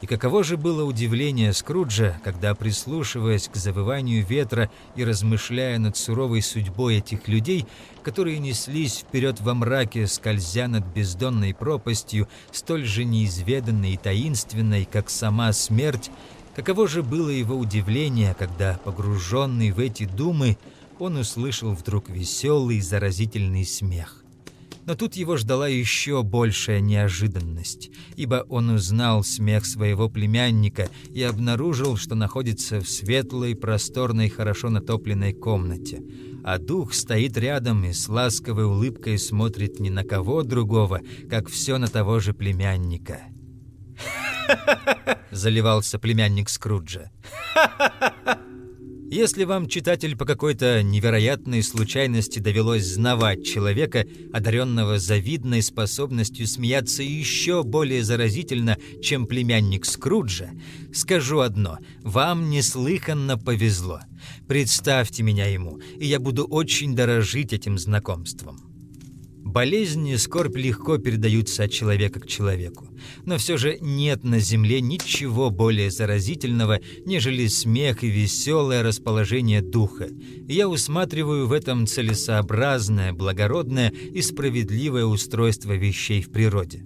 И каково же было удивление Скруджа, когда, прислушиваясь к завыванию ветра и размышляя над суровой судьбой этих людей, которые неслись вперед во мраке, скользя над бездонной пропастью, столь же неизведанной и таинственной, как сама смерть, Каково же было его удивление, когда, погруженный в эти думы, он услышал вдруг веселый заразительный смех. Но тут его ждала еще большая неожиданность, ибо он узнал смех своего племянника и обнаружил, что находится в светлой, просторной, хорошо натопленной комнате, а дух стоит рядом и с ласковой улыбкой смотрит ни на кого другого, как все на того же племянника. Заливался племянник Скруджа. Если вам, читатель, по какой-то невероятной случайности довелось знавать человека, одаренного завидной способностью смеяться еще более заразительно, чем племянник Скруджа, скажу одно – вам неслыханно повезло. Представьте меня ему, и я буду очень дорожить этим знакомством. Болезни и скорбь легко передаются от человека к человеку. Но все же нет на земле ничего более заразительного, нежели смех и веселое расположение духа. Я усматриваю в этом целесообразное, благородное и справедливое устройство вещей в природе.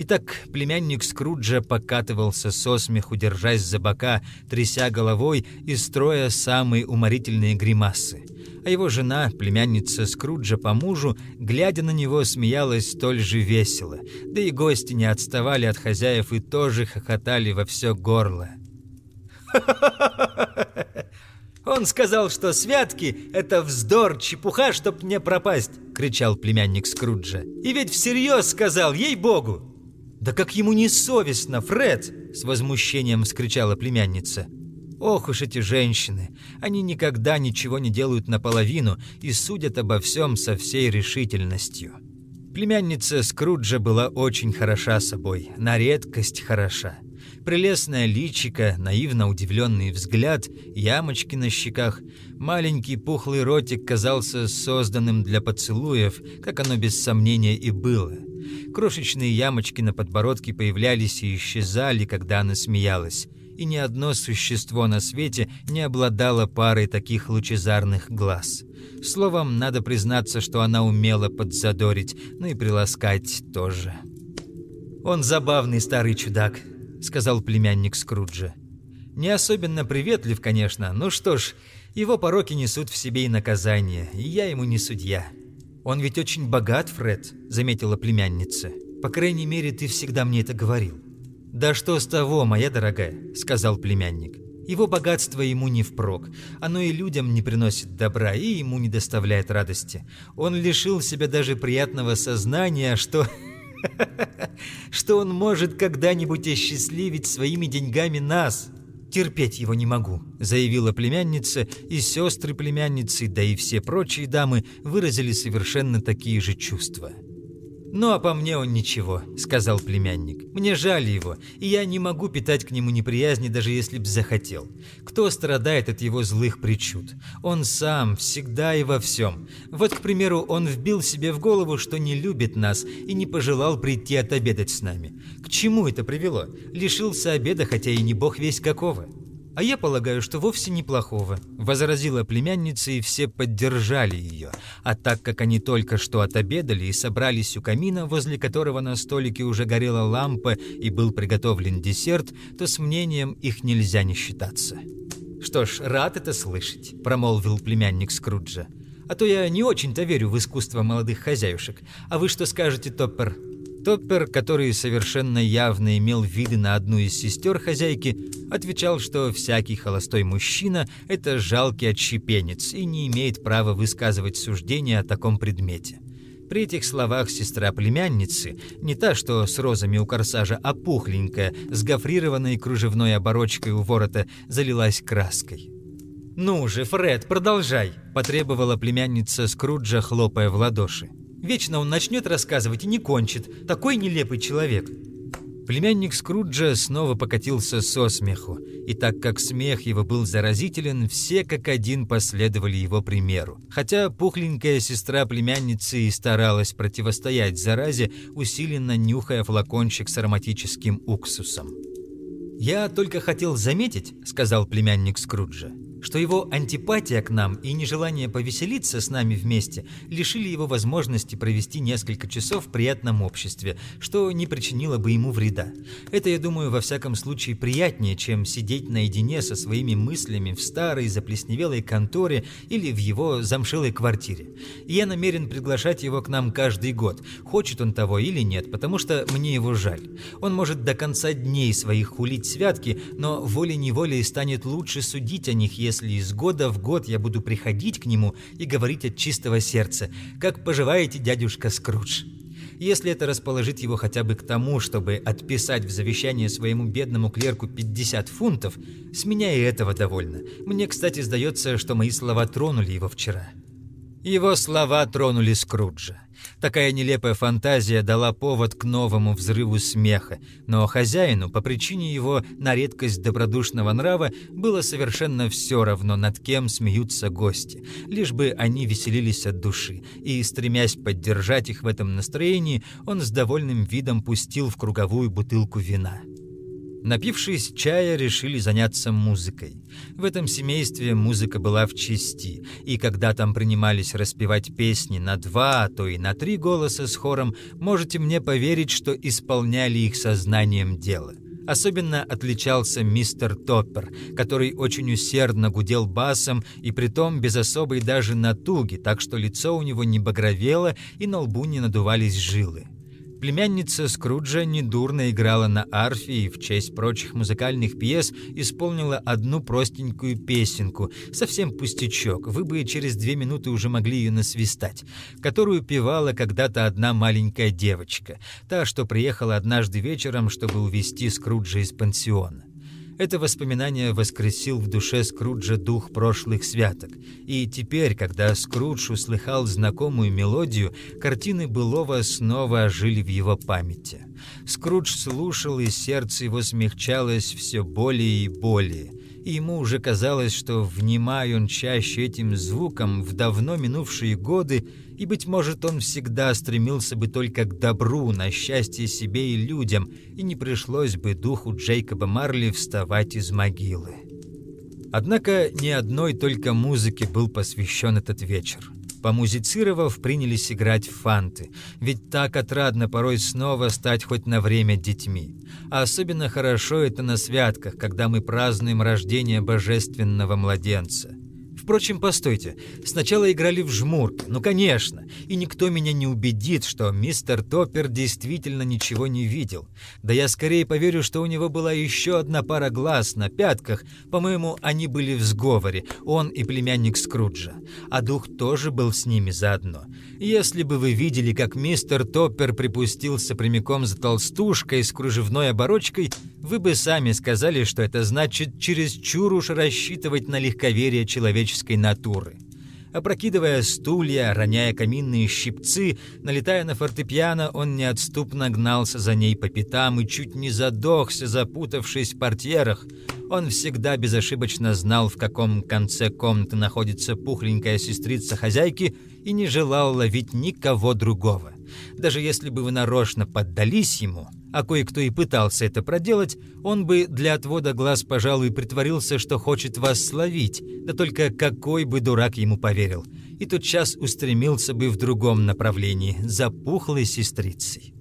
Итак, племянник Скруджа покатывался со смеху, держась за бока, тряся головой и строя самые уморительные гримасы. А его жена, племянница Скруджа по мужу, глядя на него, смеялась столь же весело. Да и гости не отставали от хозяев и тоже хохотали во все горло. Он сказал, что святки — это вздор, чепуха, чтоб не пропасть!» — кричал племянник Скруджа. «И ведь всерьез сказал, ей-богу!» «Да как ему не совестно, Фред!» — с возмущением вскричала племянница. «Ох уж эти женщины! Они никогда ничего не делают наполовину и судят обо всем со всей решительностью». Племянница Скруджа была очень хороша собой, на редкость хороша. Прелестное личико, наивно удивленный взгляд, ямочки на щеках, маленький пухлый ротик казался созданным для поцелуев, как оно без сомнения и было. Крошечные ямочки на подбородке появлялись и исчезали, когда она смеялась, и ни одно существо на свете не обладало парой таких лучезарных глаз. Словом, надо признаться, что она умела подзадорить, ну и приласкать тоже. «Он забавный старый чудак», — сказал племянник Скруджа. «Не особенно приветлив, конечно, но что ж, его пороки несут в себе и наказание, и я ему не судья». «Он ведь очень богат, Фред», — заметила племянница. «По крайней мере, ты всегда мне это говорил». «Да что с того, моя дорогая», — сказал племянник. «Его богатство ему не впрок. Оно и людям не приносит добра, и ему не доставляет радости. Он лишил себя даже приятного сознания, что...» что он может когда-нибудь осчастливить своими деньгами нас. Терпеть его не могу», — заявила племянница, и сестры племянницы, да и все прочие дамы выразили совершенно такие же чувства. «Ну, а по мне он ничего», — сказал племянник. «Мне жаль его, и я не могу питать к нему неприязни, даже если б захотел. Кто страдает от его злых причуд? Он сам, всегда и во всем. Вот, к примеру, он вбил себе в голову, что не любит нас и не пожелал прийти отобедать с нами. К чему это привело? Лишился обеда, хотя и не бог весь какого». «А я полагаю, что вовсе неплохого», – возразила племянница, и все поддержали ее. А так как они только что отобедали и собрались у камина, возле которого на столике уже горела лампа и был приготовлен десерт, то с мнением их нельзя не считаться. «Что ж, рад это слышать», – промолвил племянник Скруджа. «А то я не очень-то верю в искусство молодых хозяюшек. А вы что скажете, Топпер?» Топпер, который совершенно явно имел виды на одну из сестер хозяйки, отвечал, что всякий холостой мужчина – это жалкий отщепенец и не имеет права высказывать суждения о таком предмете. При этих словах сестра племянницы, не та, что с розами у корсажа, а пухленькая, с гофрированной кружевной оборочкой у ворота, залилась краской. «Ну же, Фред, продолжай!» – потребовала племянница Скруджа, хлопая в ладоши. Вечно он начнет рассказывать и не кончит. Такой нелепый человек. Племянник Скруджа снова покатился со смеху, и так как смех его был заразителен, все как один последовали его примеру. Хотя пухленькая сестра племянницы и старалась противостоять заразе, усиленно нюхая флакончик с ароматическим уксусом. «Я только хотел заметить», — сказал племянник Скруджа, что его антипатия к нам и нежелание повеселиться с нами вместе лишили его возможности провести несколько часов в приятном обществе, что не причинило бы ему вреда. Это, я думаю, во всяком случае приятнее, чем сидеть наедине со своими мыслями в старой заплесневелой конторе или в его замшелой квартире. И я намерен приглашать его к нам каждый год, хочет он того или нет, потому что мне его жаль. Он может до конца дней своих хулить святки, но волей-неволей станет лучше судить о них, если из года в год я буду приходить к нему и говорить от чистого сердца, как поживаете, дядюшка Скрудж. Если это расположит его хотя бы к тому, чтобы отписать в завещание своему бедному клерку 50 фунтов, с меня и этого довольно. Мне, кстати, сдается, что мои слова тронули его вчера. Его слова тронули Скруджа. Такая нелепая фантазия дала повод к новому взрыву смеха, но хозяину, по причине его на редкость добродушного нрава, было совершенно все равно, над кем смеются гости, лишь бы они веселились от души, и, стремясь поддержать их в этом настроении, он с довольным видом пустил в круговую бутылку вина. Напившись чая, решили заняться музыкой. В этом семействе музыка была в чести, и когда там принимались распевать песни на два, а то и на три голоса с хором, можете мне поверить, что исполняли их сознанием дела. Особенно отличался мистер Топпер, который очень усердно гудел басом и притом без особой даже натуги, так что лицо у него не багровело и на лбу не надувались жилы. Племянница Скруджа недурно играла на арфе и в честь прочих музыкальных пьес исполнила одну простенькую песенку, совсем пустячок, вы бы через две минуты уже могли ее насвистать, которую певала когда-то одна маленькая девочка, та, что приехала однажды вечером, чтобы увезти Скруджа из пансиона. Это воспоминание воскресил в душе Скруджа дух прошлых святок. И теперь, когда Скрудж услыхал знакомую мелодию, картины былого снова ожили в его памяти. Скрудж слушал, и сердце его смягчалось все более и более и ему уже казалось, что, внимая он чаще этим звуком в давно минувшие годы, и, быть может, он всегда стремился бы только к добру, на счастье себе и людям, и не пришлось бы духу Джейкоба Марли вставать из могилы. Однако ни одной только музыке был посвящен этот вечер. Помузицировав, принялись играть в фанты, ведь так отрадно порой снова стать хоть на время детьми. А особенно хорошо это на святках, когда мы празднуем рождение божественного младенца. Впрочем, постойте, сначала играли в жмурки, ну конечно, и никто меня не убедит, что мистер Топпер действительно ничего не видел. Да я скорее поверю, что у него была еще одна пара глаз на пятках, по-моему, они были в сговоре, он и племянник Скруджа, а дух тоже был с ними заодно. Если бы вы видели, как мистер Топпер припустился прямиком за толстушкой с кружевной оборочкой, вы бы сами сказали, что это значит чересчур уж рассчитывать на легковерие человеческой натуры. Опрокидывая стулья, роняя каминные щипцы, налетая на фортепиано, он неотступно гнался за ней по пятам и чуть не задохся, запутавшись в портьерах. Он всегда безошибочно знал, в каком конце комнаты находится пухленькая сестрица хозяйки и не желал ловить никого другого. Даже если бы вы нарочно поддались ему, а кое-кто и пытался это проделать, он бы для отвода глаз, пожалуй, притворился, что хочет вас словить, да только какой бы дурак ему поверил, и тот час устремился бы в другом направлении, за пухлой сестрицей.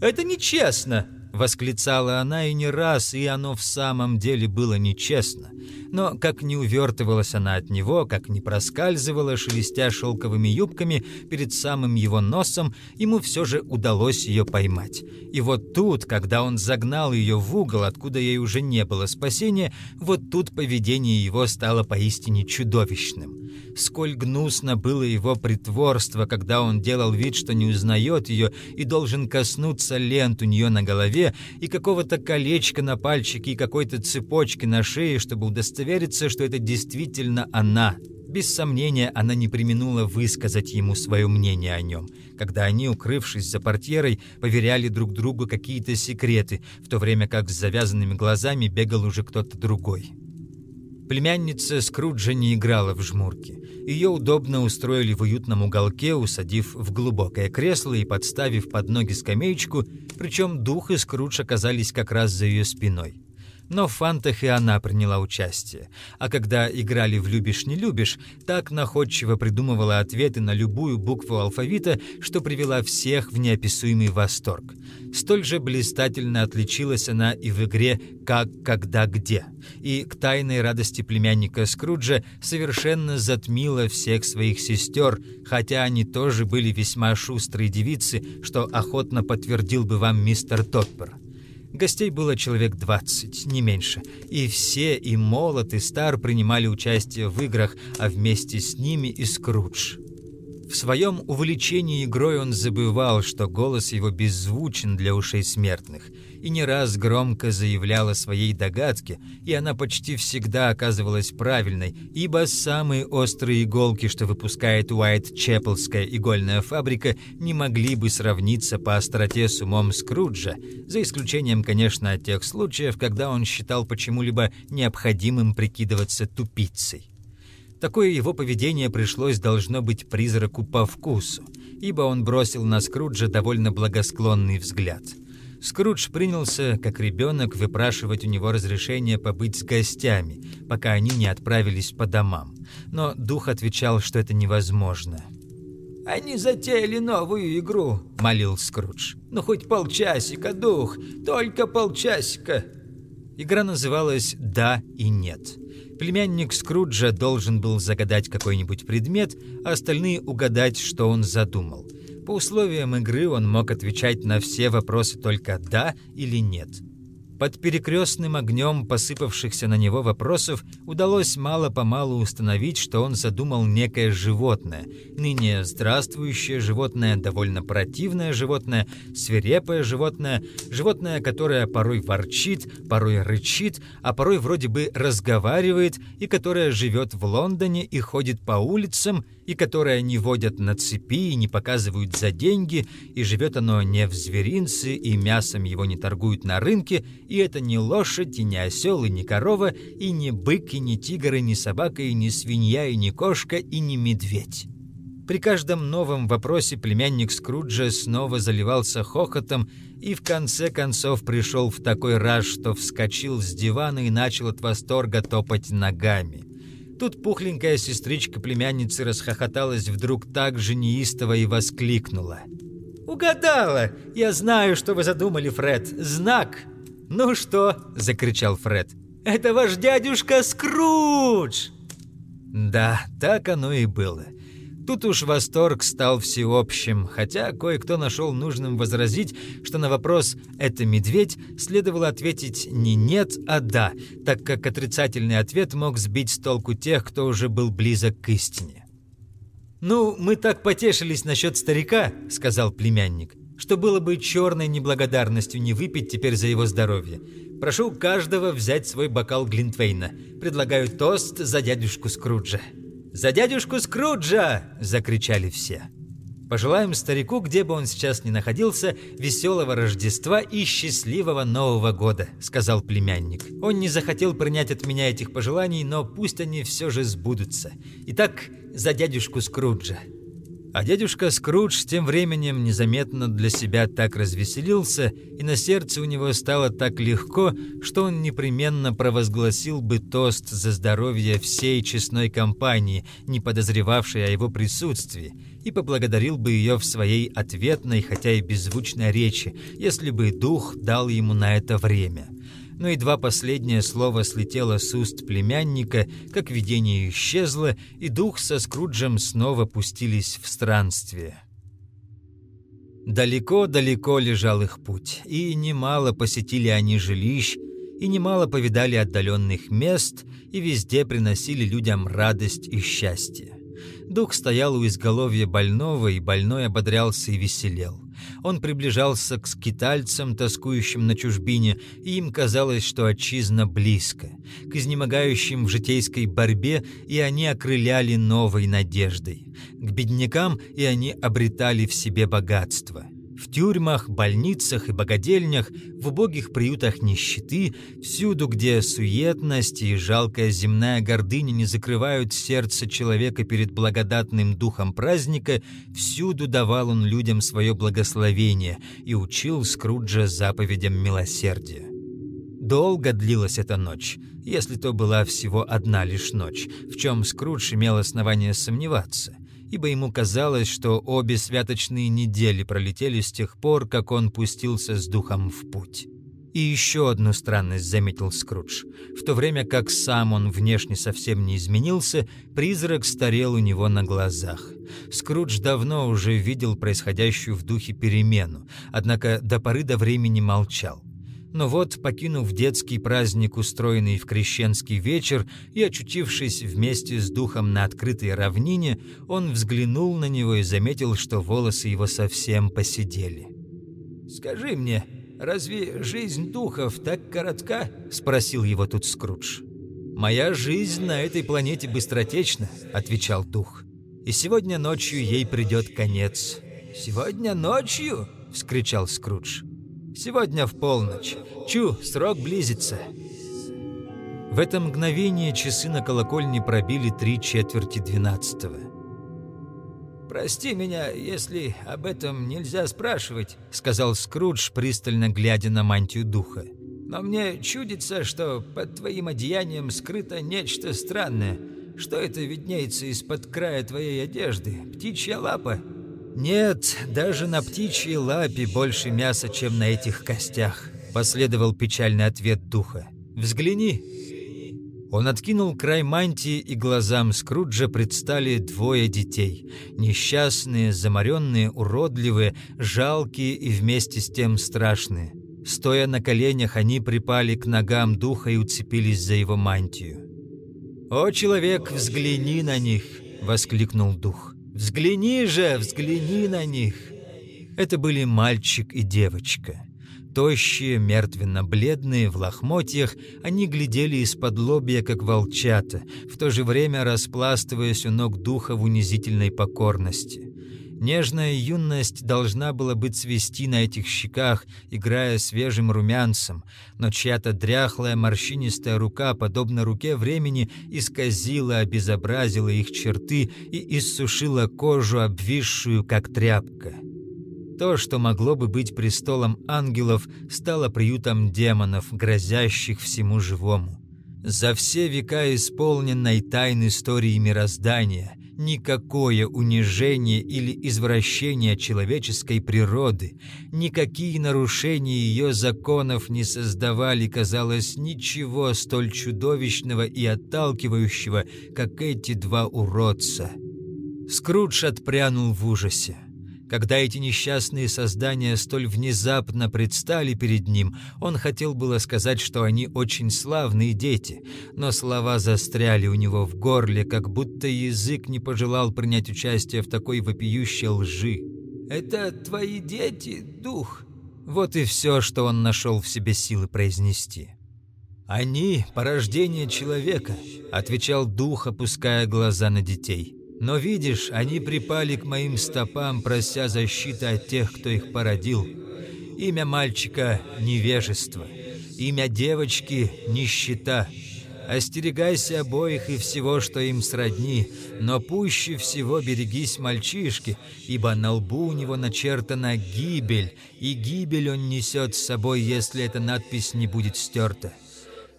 «Это нечестно!» — восклицала она и не раз, и оно в самом деле было нечестно. Но как не увертывалась она от него, как не проскальзывала, шелестя шелковыми юбками перед самым его носом, ему все же удалось ее поймать. И вот тут, когда он загнал ее в угол, откуда ей уже не было спасения, вот тут поведение его стало поистине чудовищным. Сколь гнусно было его притворство, когда он делал вид, что не узнает ее и должен коснуться лент у нее на голове и какого-то колечка на пальчике и какой-то цепочки на шее, чтобы удостовериться, что это действительно она. Без сомнения, она не применула высказать ему свое мнение о нем, когда они, укрывшись за портьерой, поверяли друг другу какие-то секреты, в то время как с завязанными глазами бегал уже кто-то другой. Племянница Скруджа не играла в жмурки. Ее удобно устроили в уютном уголке, усадив в глубокое кресло и подставив под ноги скамеечку, причем дух и Скрудж оказались как раз за ее спиной. Но в фантах и она приняла участие. А когда играли в «любишь, не любишь», так находчиво придумывала ответы на любую букву алфавита, что привела всех в неописуемый восторг. Столь же блистательно отличилась она и в игре «Как, когда, где». И к тайной радости племянника Скруджа совершенно затмила всех своих сестер, хотя они тоже были весьма шустрые девицы, что охотно подтвердил бы вам мистер Топпер. Гостей было человек 20, не меньше, и все, и молод, и стар, принимали участие в играх, а вместе с ними и Скрудж. В своем увлечении игрой он забывал, что голос его беззвучен для ушей смертных, и не раз громко заявлял о своей догадке, и она почти всегда оказывалась правильной, ибо самые острые иголки, что выпускает Уайт-Чепелская игольная фабрика, не могли бы сравниться по остроте с умом Скруджа, за исключением, конечно, тех случаев, когда он считал почему-либо необходимым прикидываться тупицей. Такое его поведение пришлось, должно быть, призраку по вкусу, ибо он бросил на Скруджа довольно благосклонный взгляд. Скрудж принялся, как ребенок, выпрашивать у него разрешение побыть с гостями, пока они не отправились по домам. Но дух отвечал, что это невозможно. «Они затеяли новую игру», — молил Скрудж. «Ну хоть полчасика, дух, только полчасика». Игра называлась «Да и нет». Племянник Скруджа должен был загадать какой-нибудь предмет, а остальные угадать, что он задумал. По условиям игры он мог отвечать на все вопросы только «да» или «нет». Под перекрестным огнем посыпавшихся на него вопросов удалось мало-помалу установить, что он задумал некое животное. Ныне здравствующее животное, довольно противное животное, свирепое животное, животное, которое порой ворчит, порой рычит, а порой вроде бы разговаривает, и которое живет в Лондоне и ходит по улицам, и которое не водят на цепи и не показывают за деньги, и живет оно не в зверинце, и мясом его не торгуют на рынке, и это не лошадь, и не осел, и не корова, и не бык, и не тигр, и не собака, и не свинья, и не кошка, и не медведь. При каждом новом вопросе племянник Скруджа снова заливался хохотом и в конце концов пришел в такой раз, что вскочил с дивана и начал от восторга топать ногами. Тут пухленькая сестричка племянницы расхохоталась вдруг так же неистово и воскликнула. «Угадала! Я знаю, что вы задумали, Фред. Знак!» «Ну что?» – закричал Фред. «Это ваш дядюшка Скрудж!» Да, так оно и было. Тут уж восторг стал всеобщим, хотя кое-кто нашел нужным возразить, что на вопрос «это медведь» следовало ответить не «нет», а «да», так как отрицательный ответ мог сбить с толку тех, кто уже был близок к истине. «Ну, мы так потешились насчет старика», — сказал племянник что было бы черной неблагодарностью не выпить теперь за его здоровье. Прошу каждого взять свой бокал Глинтвейна. Предлагаю тост за дядюшку Скруджа. «За дядюшку Скруджа!» – закричали все. Пожелаем старику, где бы он сейчас ни находился, веселого Рождества и счастливого Нового года», — сказал племянник. Он не захотел принять от меня этих пожеланий, но пусть они все же сбудутся. Итак, за дядюшку Скруджа. А дядюшка Скрудж тем временем незаметно для себя так развеселился, и на сердце у него стало так легко, что он непременно провозгласил бы тост за здоровье всей честной компании, не подозревавшей о его присутствии, и поблагодарил бы ее в своей ответной, хотя и беззвучной речи, если бы дух дал ему на это время но едва последнее слово слетело с уст племянника, как видение исчезло, и дух со Скруджем снова пустились в странствие. Далеко-далеко лежал их путь, и немало посетили они жилищ, и немало повидали отдаленных мест, и везде приносили людям радость и счастье. Дух стоял у изголовья больного, и больной ободрялся и веселел. Он приближался к скитальцам, тоскующим на чужбине, и им казалось, что отчизна близко, к изнемогающим в житейской борьбе, и они окрыляли новой надеждой, к беднякам, и они обретали в себе богатство. В тюрьмах, больницах и богадельнях, в убогих приютах нищеты, всюду, где суетность и жалкая земная гордыня не закрывают сердце человека перед благодатным духом праздника, всюду давал он людям свое благословение и учил Скруджа заповедям милосердия. Долго длилась эта ночь, если то была всего одна лишь ночь, в чем Скрудж имел основание сомневаться – ибо ему казалось, что обе святочные недели пролетели с тех пор, как он пустился с духом в путь. И еще одну странность заметил Скрудж. В то время как сам он внешне совсем не изменился, призрак старел у него на глазах. Скрудж давно уже видел происходящую в духе перемену, однако до поры до времени молчал. Но вот, покинув детский праздник, устроенный в крещенский вечер, и очутившись вместе с духом на открытой равнине, он взглянул на него и заметил, что волосы его совсем посидели. «Скажи мне, разве жизнь духов так коротка?» — спросил его тут Скрудж. «Моя жизнь на этой планете быстротечна», — отвечал дух. «И сегодня ночью ей придет конец». «Сегодня ночью?» — вскричал Скрудж. Сегодня в полночь. Чу, срок близится. В это мгновение часы на колокольне пробили три четверти двенадцатого. «Прости меня, если об этом нельзя спрашивать», — сказал Скрудж, пристально глядя на мантию духа. «Но мне чудится, что под твоим одеянием скрыто нечто странное. Что это виднеется из-под края твоей одежды? Птичья лапа?» «Нет, даже на птичьей лапе больше мяса, чем на этих костях», — последовал печальный ответ духа. «Взгляни». Он откинул край мантии, и глазам Скруджа предстали двое детей. Несчастные, заморенные, уродливые, жалкие и вместе с тем страшные. Стоя на коленях, они припали к ногам духа и уцепились за его мантию. «О, человек, взгляни на них!» — воскликнул дух. «Взгляни же, взгляни на них!» Это были мальчик и девочка. Тощие, мертвенно-бледные, в лохмотьях, они глядели из-под лобья, как волчата, в то же время распластываясь у ног духа в унизительной покорности. Нежная юность должна была быть свести на этих щеках, играя свежим румянцем, но чья-то дряхлая морщинистая рука, подобно руке времени, исказила, обезобразила их черты и иссушила кожу, обвисшую, как тряпка. То, что могло бы быть престолом ангелов, стало приютом демонов, грозящих всему живому. За все века исполненной тайн истории мироздания никакое унижение или извращение человеческой природы, никакие нарушения ее законов не создавали, казалось, ничего столь чудовищного и отталкивающего, как эти два уродца. Скрудж отпрянул в ужасе. Когда эти несчастные создания столь внезапно предстали перед ним, он хотел было сказать, что они очень славные дети, но слова застряли у него в горле, как будто язык не пожелал принять участие в такой вопиющей лжи. «Это твои дети, дух?» Вот и все, что он нашел в себе силы произнести. «Они — порождение человека», — отвечал дух, опуская глаза на детей. Но видишь, они припали к моим стопам, прося защиты от тех, кто их породил. Имя мальчика — невежество, имя девочки — нищета. Остерегайся обоих и всего, что им сродни, но пуще всего берегись мальчишки, ибо на лбу у него начертана гибель, и гибель он несет с собой, если эта надпись не будет стерта.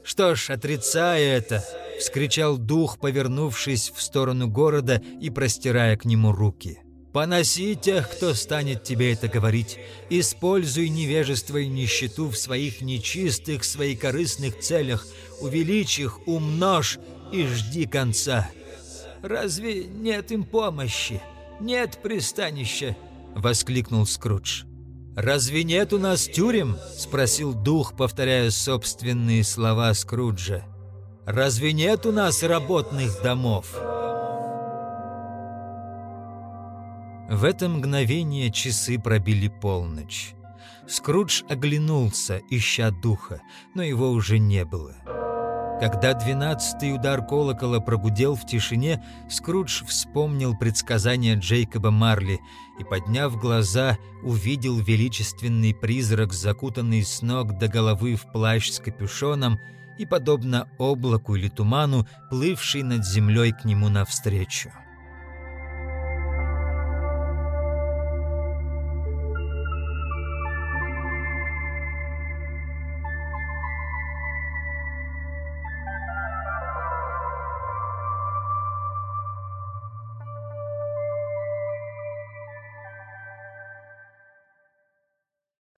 Что ж, отрицая это, вскричал дух, повернувшись в сторону города и простирая к нему руки. «Поноси тех, кто станет тебе это говорить. Используй невежество и нищету в своих нечистых, своекорыстных целях. Увеличь их, умножь и жди конца». «Разве нет им помощи? Нет пристанища?» — воскликнул Скрудж. «Разве нет у нас тюрем?» — спросил дух, повторяя собственные слова Скруджа. Разве нет у нас работных домов?» В это мгновение часы пробили полночь. Скрудж оглянулся, ища духа, но его уже не было. Когда двенадцатый удар колокола прогудел в тишине, Скрудж вспомнил предсказание Джейкоба Марли и, подняв глаза, увидел величественный призрак, закутанный с ног до головы в плащ с капюшоном, и, подобно облаку или туману, плывший над землей к нему навстречу.